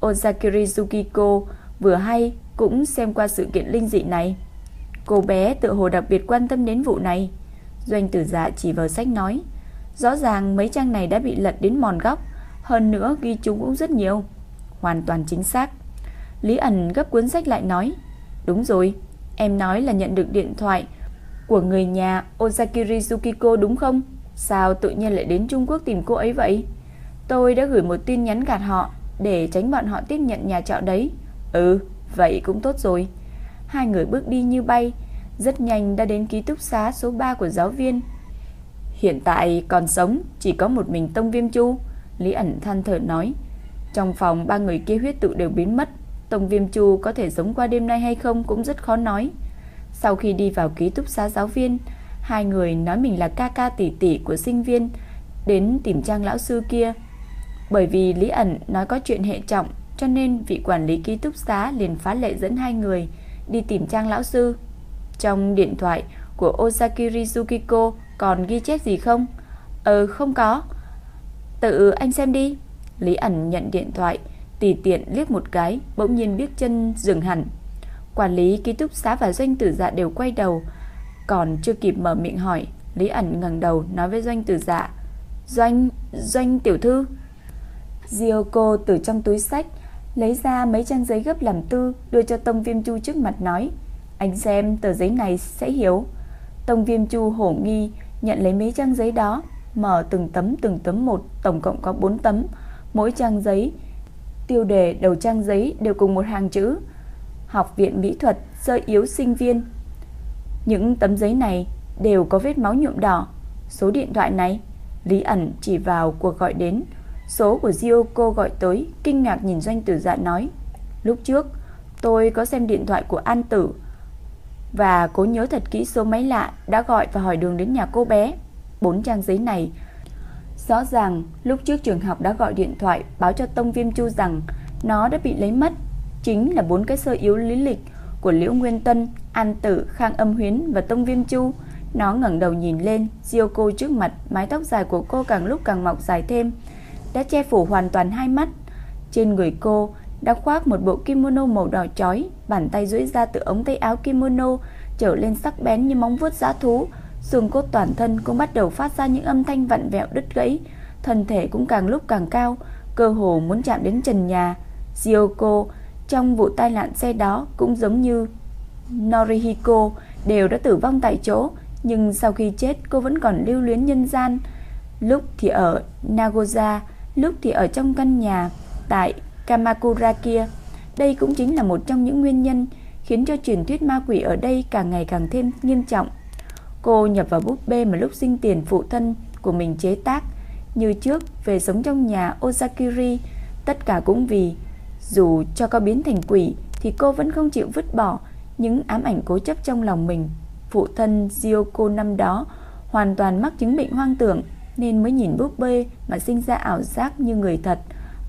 Ozakiri Tsukiko vừa hay cũng xem qua sự kiện linh dị này. Cô bé tự hồ đặc biệt quan tâm đến vụ này. Doanh tử dạ chỉ vào sách nói, rõ ràng mấy trang này đã bị lật đến mòn góc, hơn nữa ghi chú cũng rất nhiều. Hoàn toàn chính xác. Lý ẩn gấp cuốn sách lại nói, đúng rồi, em nói là nhận được điện thoại của người nhà Ozakiri Tsukiko đúng không? Sao tự nhiên lại đến Trung Quốc tìm cô ấy vậy? Tôi đã gửi một tin nhắn gạt họ để tránh bọn họ tiếp nhận nhà trọ đấy. Ừ, vậy cũng tốt rồi. Hai người bước đi như bay, rất nhanh đã đến ký túc xá số 3 của giáo viên. Hiện tại còn sống chỉ có một mình Tông Viêm Chu, Lý ẩn than thở nói. Trong phòng ba người kia huyết tự đều biến mất, Tông Viêm Chu có thể sống qua đêm nay hay không cũng rất khó nói. Sau khi đi vào ký túc xá giáo viên, hai người nói mình là ca ca tỷ tỷ của sinh viên đến tìm trang lão sư kia. Bởi vì Lý ẩn nói có chuyện hệ trọng, cho nên vị quản lý ký túc xá liền phá lệ dẫn hai người đi tìm trang lão sư. Trong điện thoại của Osakiri Tsukiko còn ghi chép gì không? Ờ không có. Tự anh xem đi. Lý ẩn nhận điện thoại, tùy tiện liếc một cái, bỗng nhiên biết chân dừng hẳn. Quản lý ký túc xá và doanh tử dạ đều quay đầu, còn chưa kịp mở miệng hỏi, Lý ẩn ngẩng đầu nói với doanh tử dạ, "Doanh, doanh tiểu thư." Dioko từ trong túi sách lấy ra mấy trang giấy gấp làm tư, đưa cho Tông Viêm Chu trước mặt nói, "Anh xem tờ giấy này sẽ hiểu." Tông Viêm Chu hổ nghi nhận lấy mấy trang giấy đó, mở từng tấm từng tấm một, tổng cộng có 4 tấm, mỗi trang giấy tiêu đề đầu trang giấy đều cùng một hàng chữ: Học viện mỹ thuật sơ yếu sinh viên. Những tấm giấy này đều có vết máu nhuộm đỏ. Số điện thoại này, Lý ẩn chỉ vào cuộc gọi đến. Số của Gyoko gọi tới, kinh ngạc nhìn doanh tử dạ nói. Lúc trước, tôi có xem điện thoại của An Tử và cố nhớ thật kỹ số máy lạ đã gọi và hỏi đường đến nhà cô bé. Bốn trang giấy này Rõ ràng lúc trước trường học đã gọi điện thoại báo cho Tông Viêm Chu rằng nó đã bị lấy mất. Chính là bốn cái sơ yếu lý lịch của Liễu Nguyên Tân, An Tử, Khang Âm Huyến và Tông Viêm Chu. Nó ngẩng đầu nhìn lên, Cô trước mặt, mái tóc dài của cô càng lúc càng mọc dài thêm, đã che phủ hoàn toàn hai mắt. Trên người cô đã khoác một bộ kimono màu đỏ chói, bàn tay duỗi ra từ ống tay áo kimono trở lên sắc bén như móng vuốt dã thú, xương cốt toàn thân cũng bắt đầu phát ra những âm thanh vặn vẹo đứt gãy, thân thể cũng càng lúc càng cao, cơ hồ muốn chạm đến trần nhà. Ryoko trong vụ tai nạn xe đó cũng giống như Norihiko đều đã tử vong tại chỗ, nhưng sau khi chết cô vẫn còn lưu luyến nhân gian. Lúc thì ở Nagoya, lúc thì ở trong căn nhà tại Kamakura kia. Đây cũng chính là một trong những nguyên nhân khiến cho truyền thuyết ma quỷ ở đây càng ngày càng thêm nghiêm trọng. Cô nhập vào búp bê mà lúc sinh tiền phụ thân của mình chế tác, như trước về sống trong nhà Ozakiri, tất cả cũng vì dù cho có biến thành quỷ thì cô vẫn không chịu vứt bỏ những ám ảnh cố chấp trong lòng mình. Phụ thân Gyoko năm đó hoàn toàn mắc chứng bệnh hoang tưởng nên mới nhìn búp bê mà sinh ra ảo giác như người thật.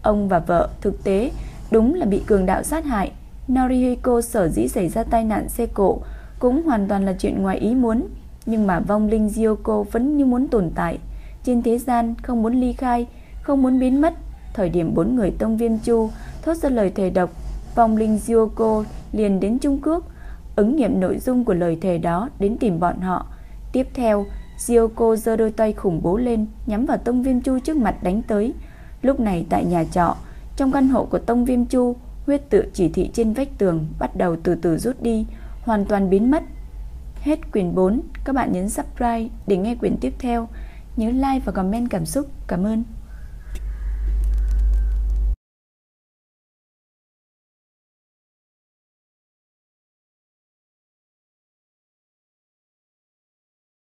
Ông và vợ thực tế đúng là bị cường đạo sát hại. Norihiko sở dĩ xảy ra tai nạn xe cộ cũng hoàn toàn là chuyện ngoài ý muốn, nhưng mà vong linh Gyoko vẫn như muốn tồn tại trên thế gian, không muốn ly khai, không muốn biến mất. Thời điểm bốn người tông viêm chu thốt ra lời thề độc, vong linh Gyoko liền đến Trung Quốc, ứng nghiệm nội dung của lời thề đó đến tìm bọn họ. Tiếp theo, Gyoko giơ đôi tay khủng bố lên, nhắm vào Tông Viêm Chu trước mặt đánh tới. Lúc này tại nhà trọ, trong căn hộ của Tông Viêm Chu, huyết tự chỉ thị trên vách tường bắt đầu từ từ rút đi, hoàn toàn biến mất. Hết quyển 4, các bạn nhấn subscribe để nghe quyển tiếp theo. Nhớ like và comment cảm xúc. Cảm ơn.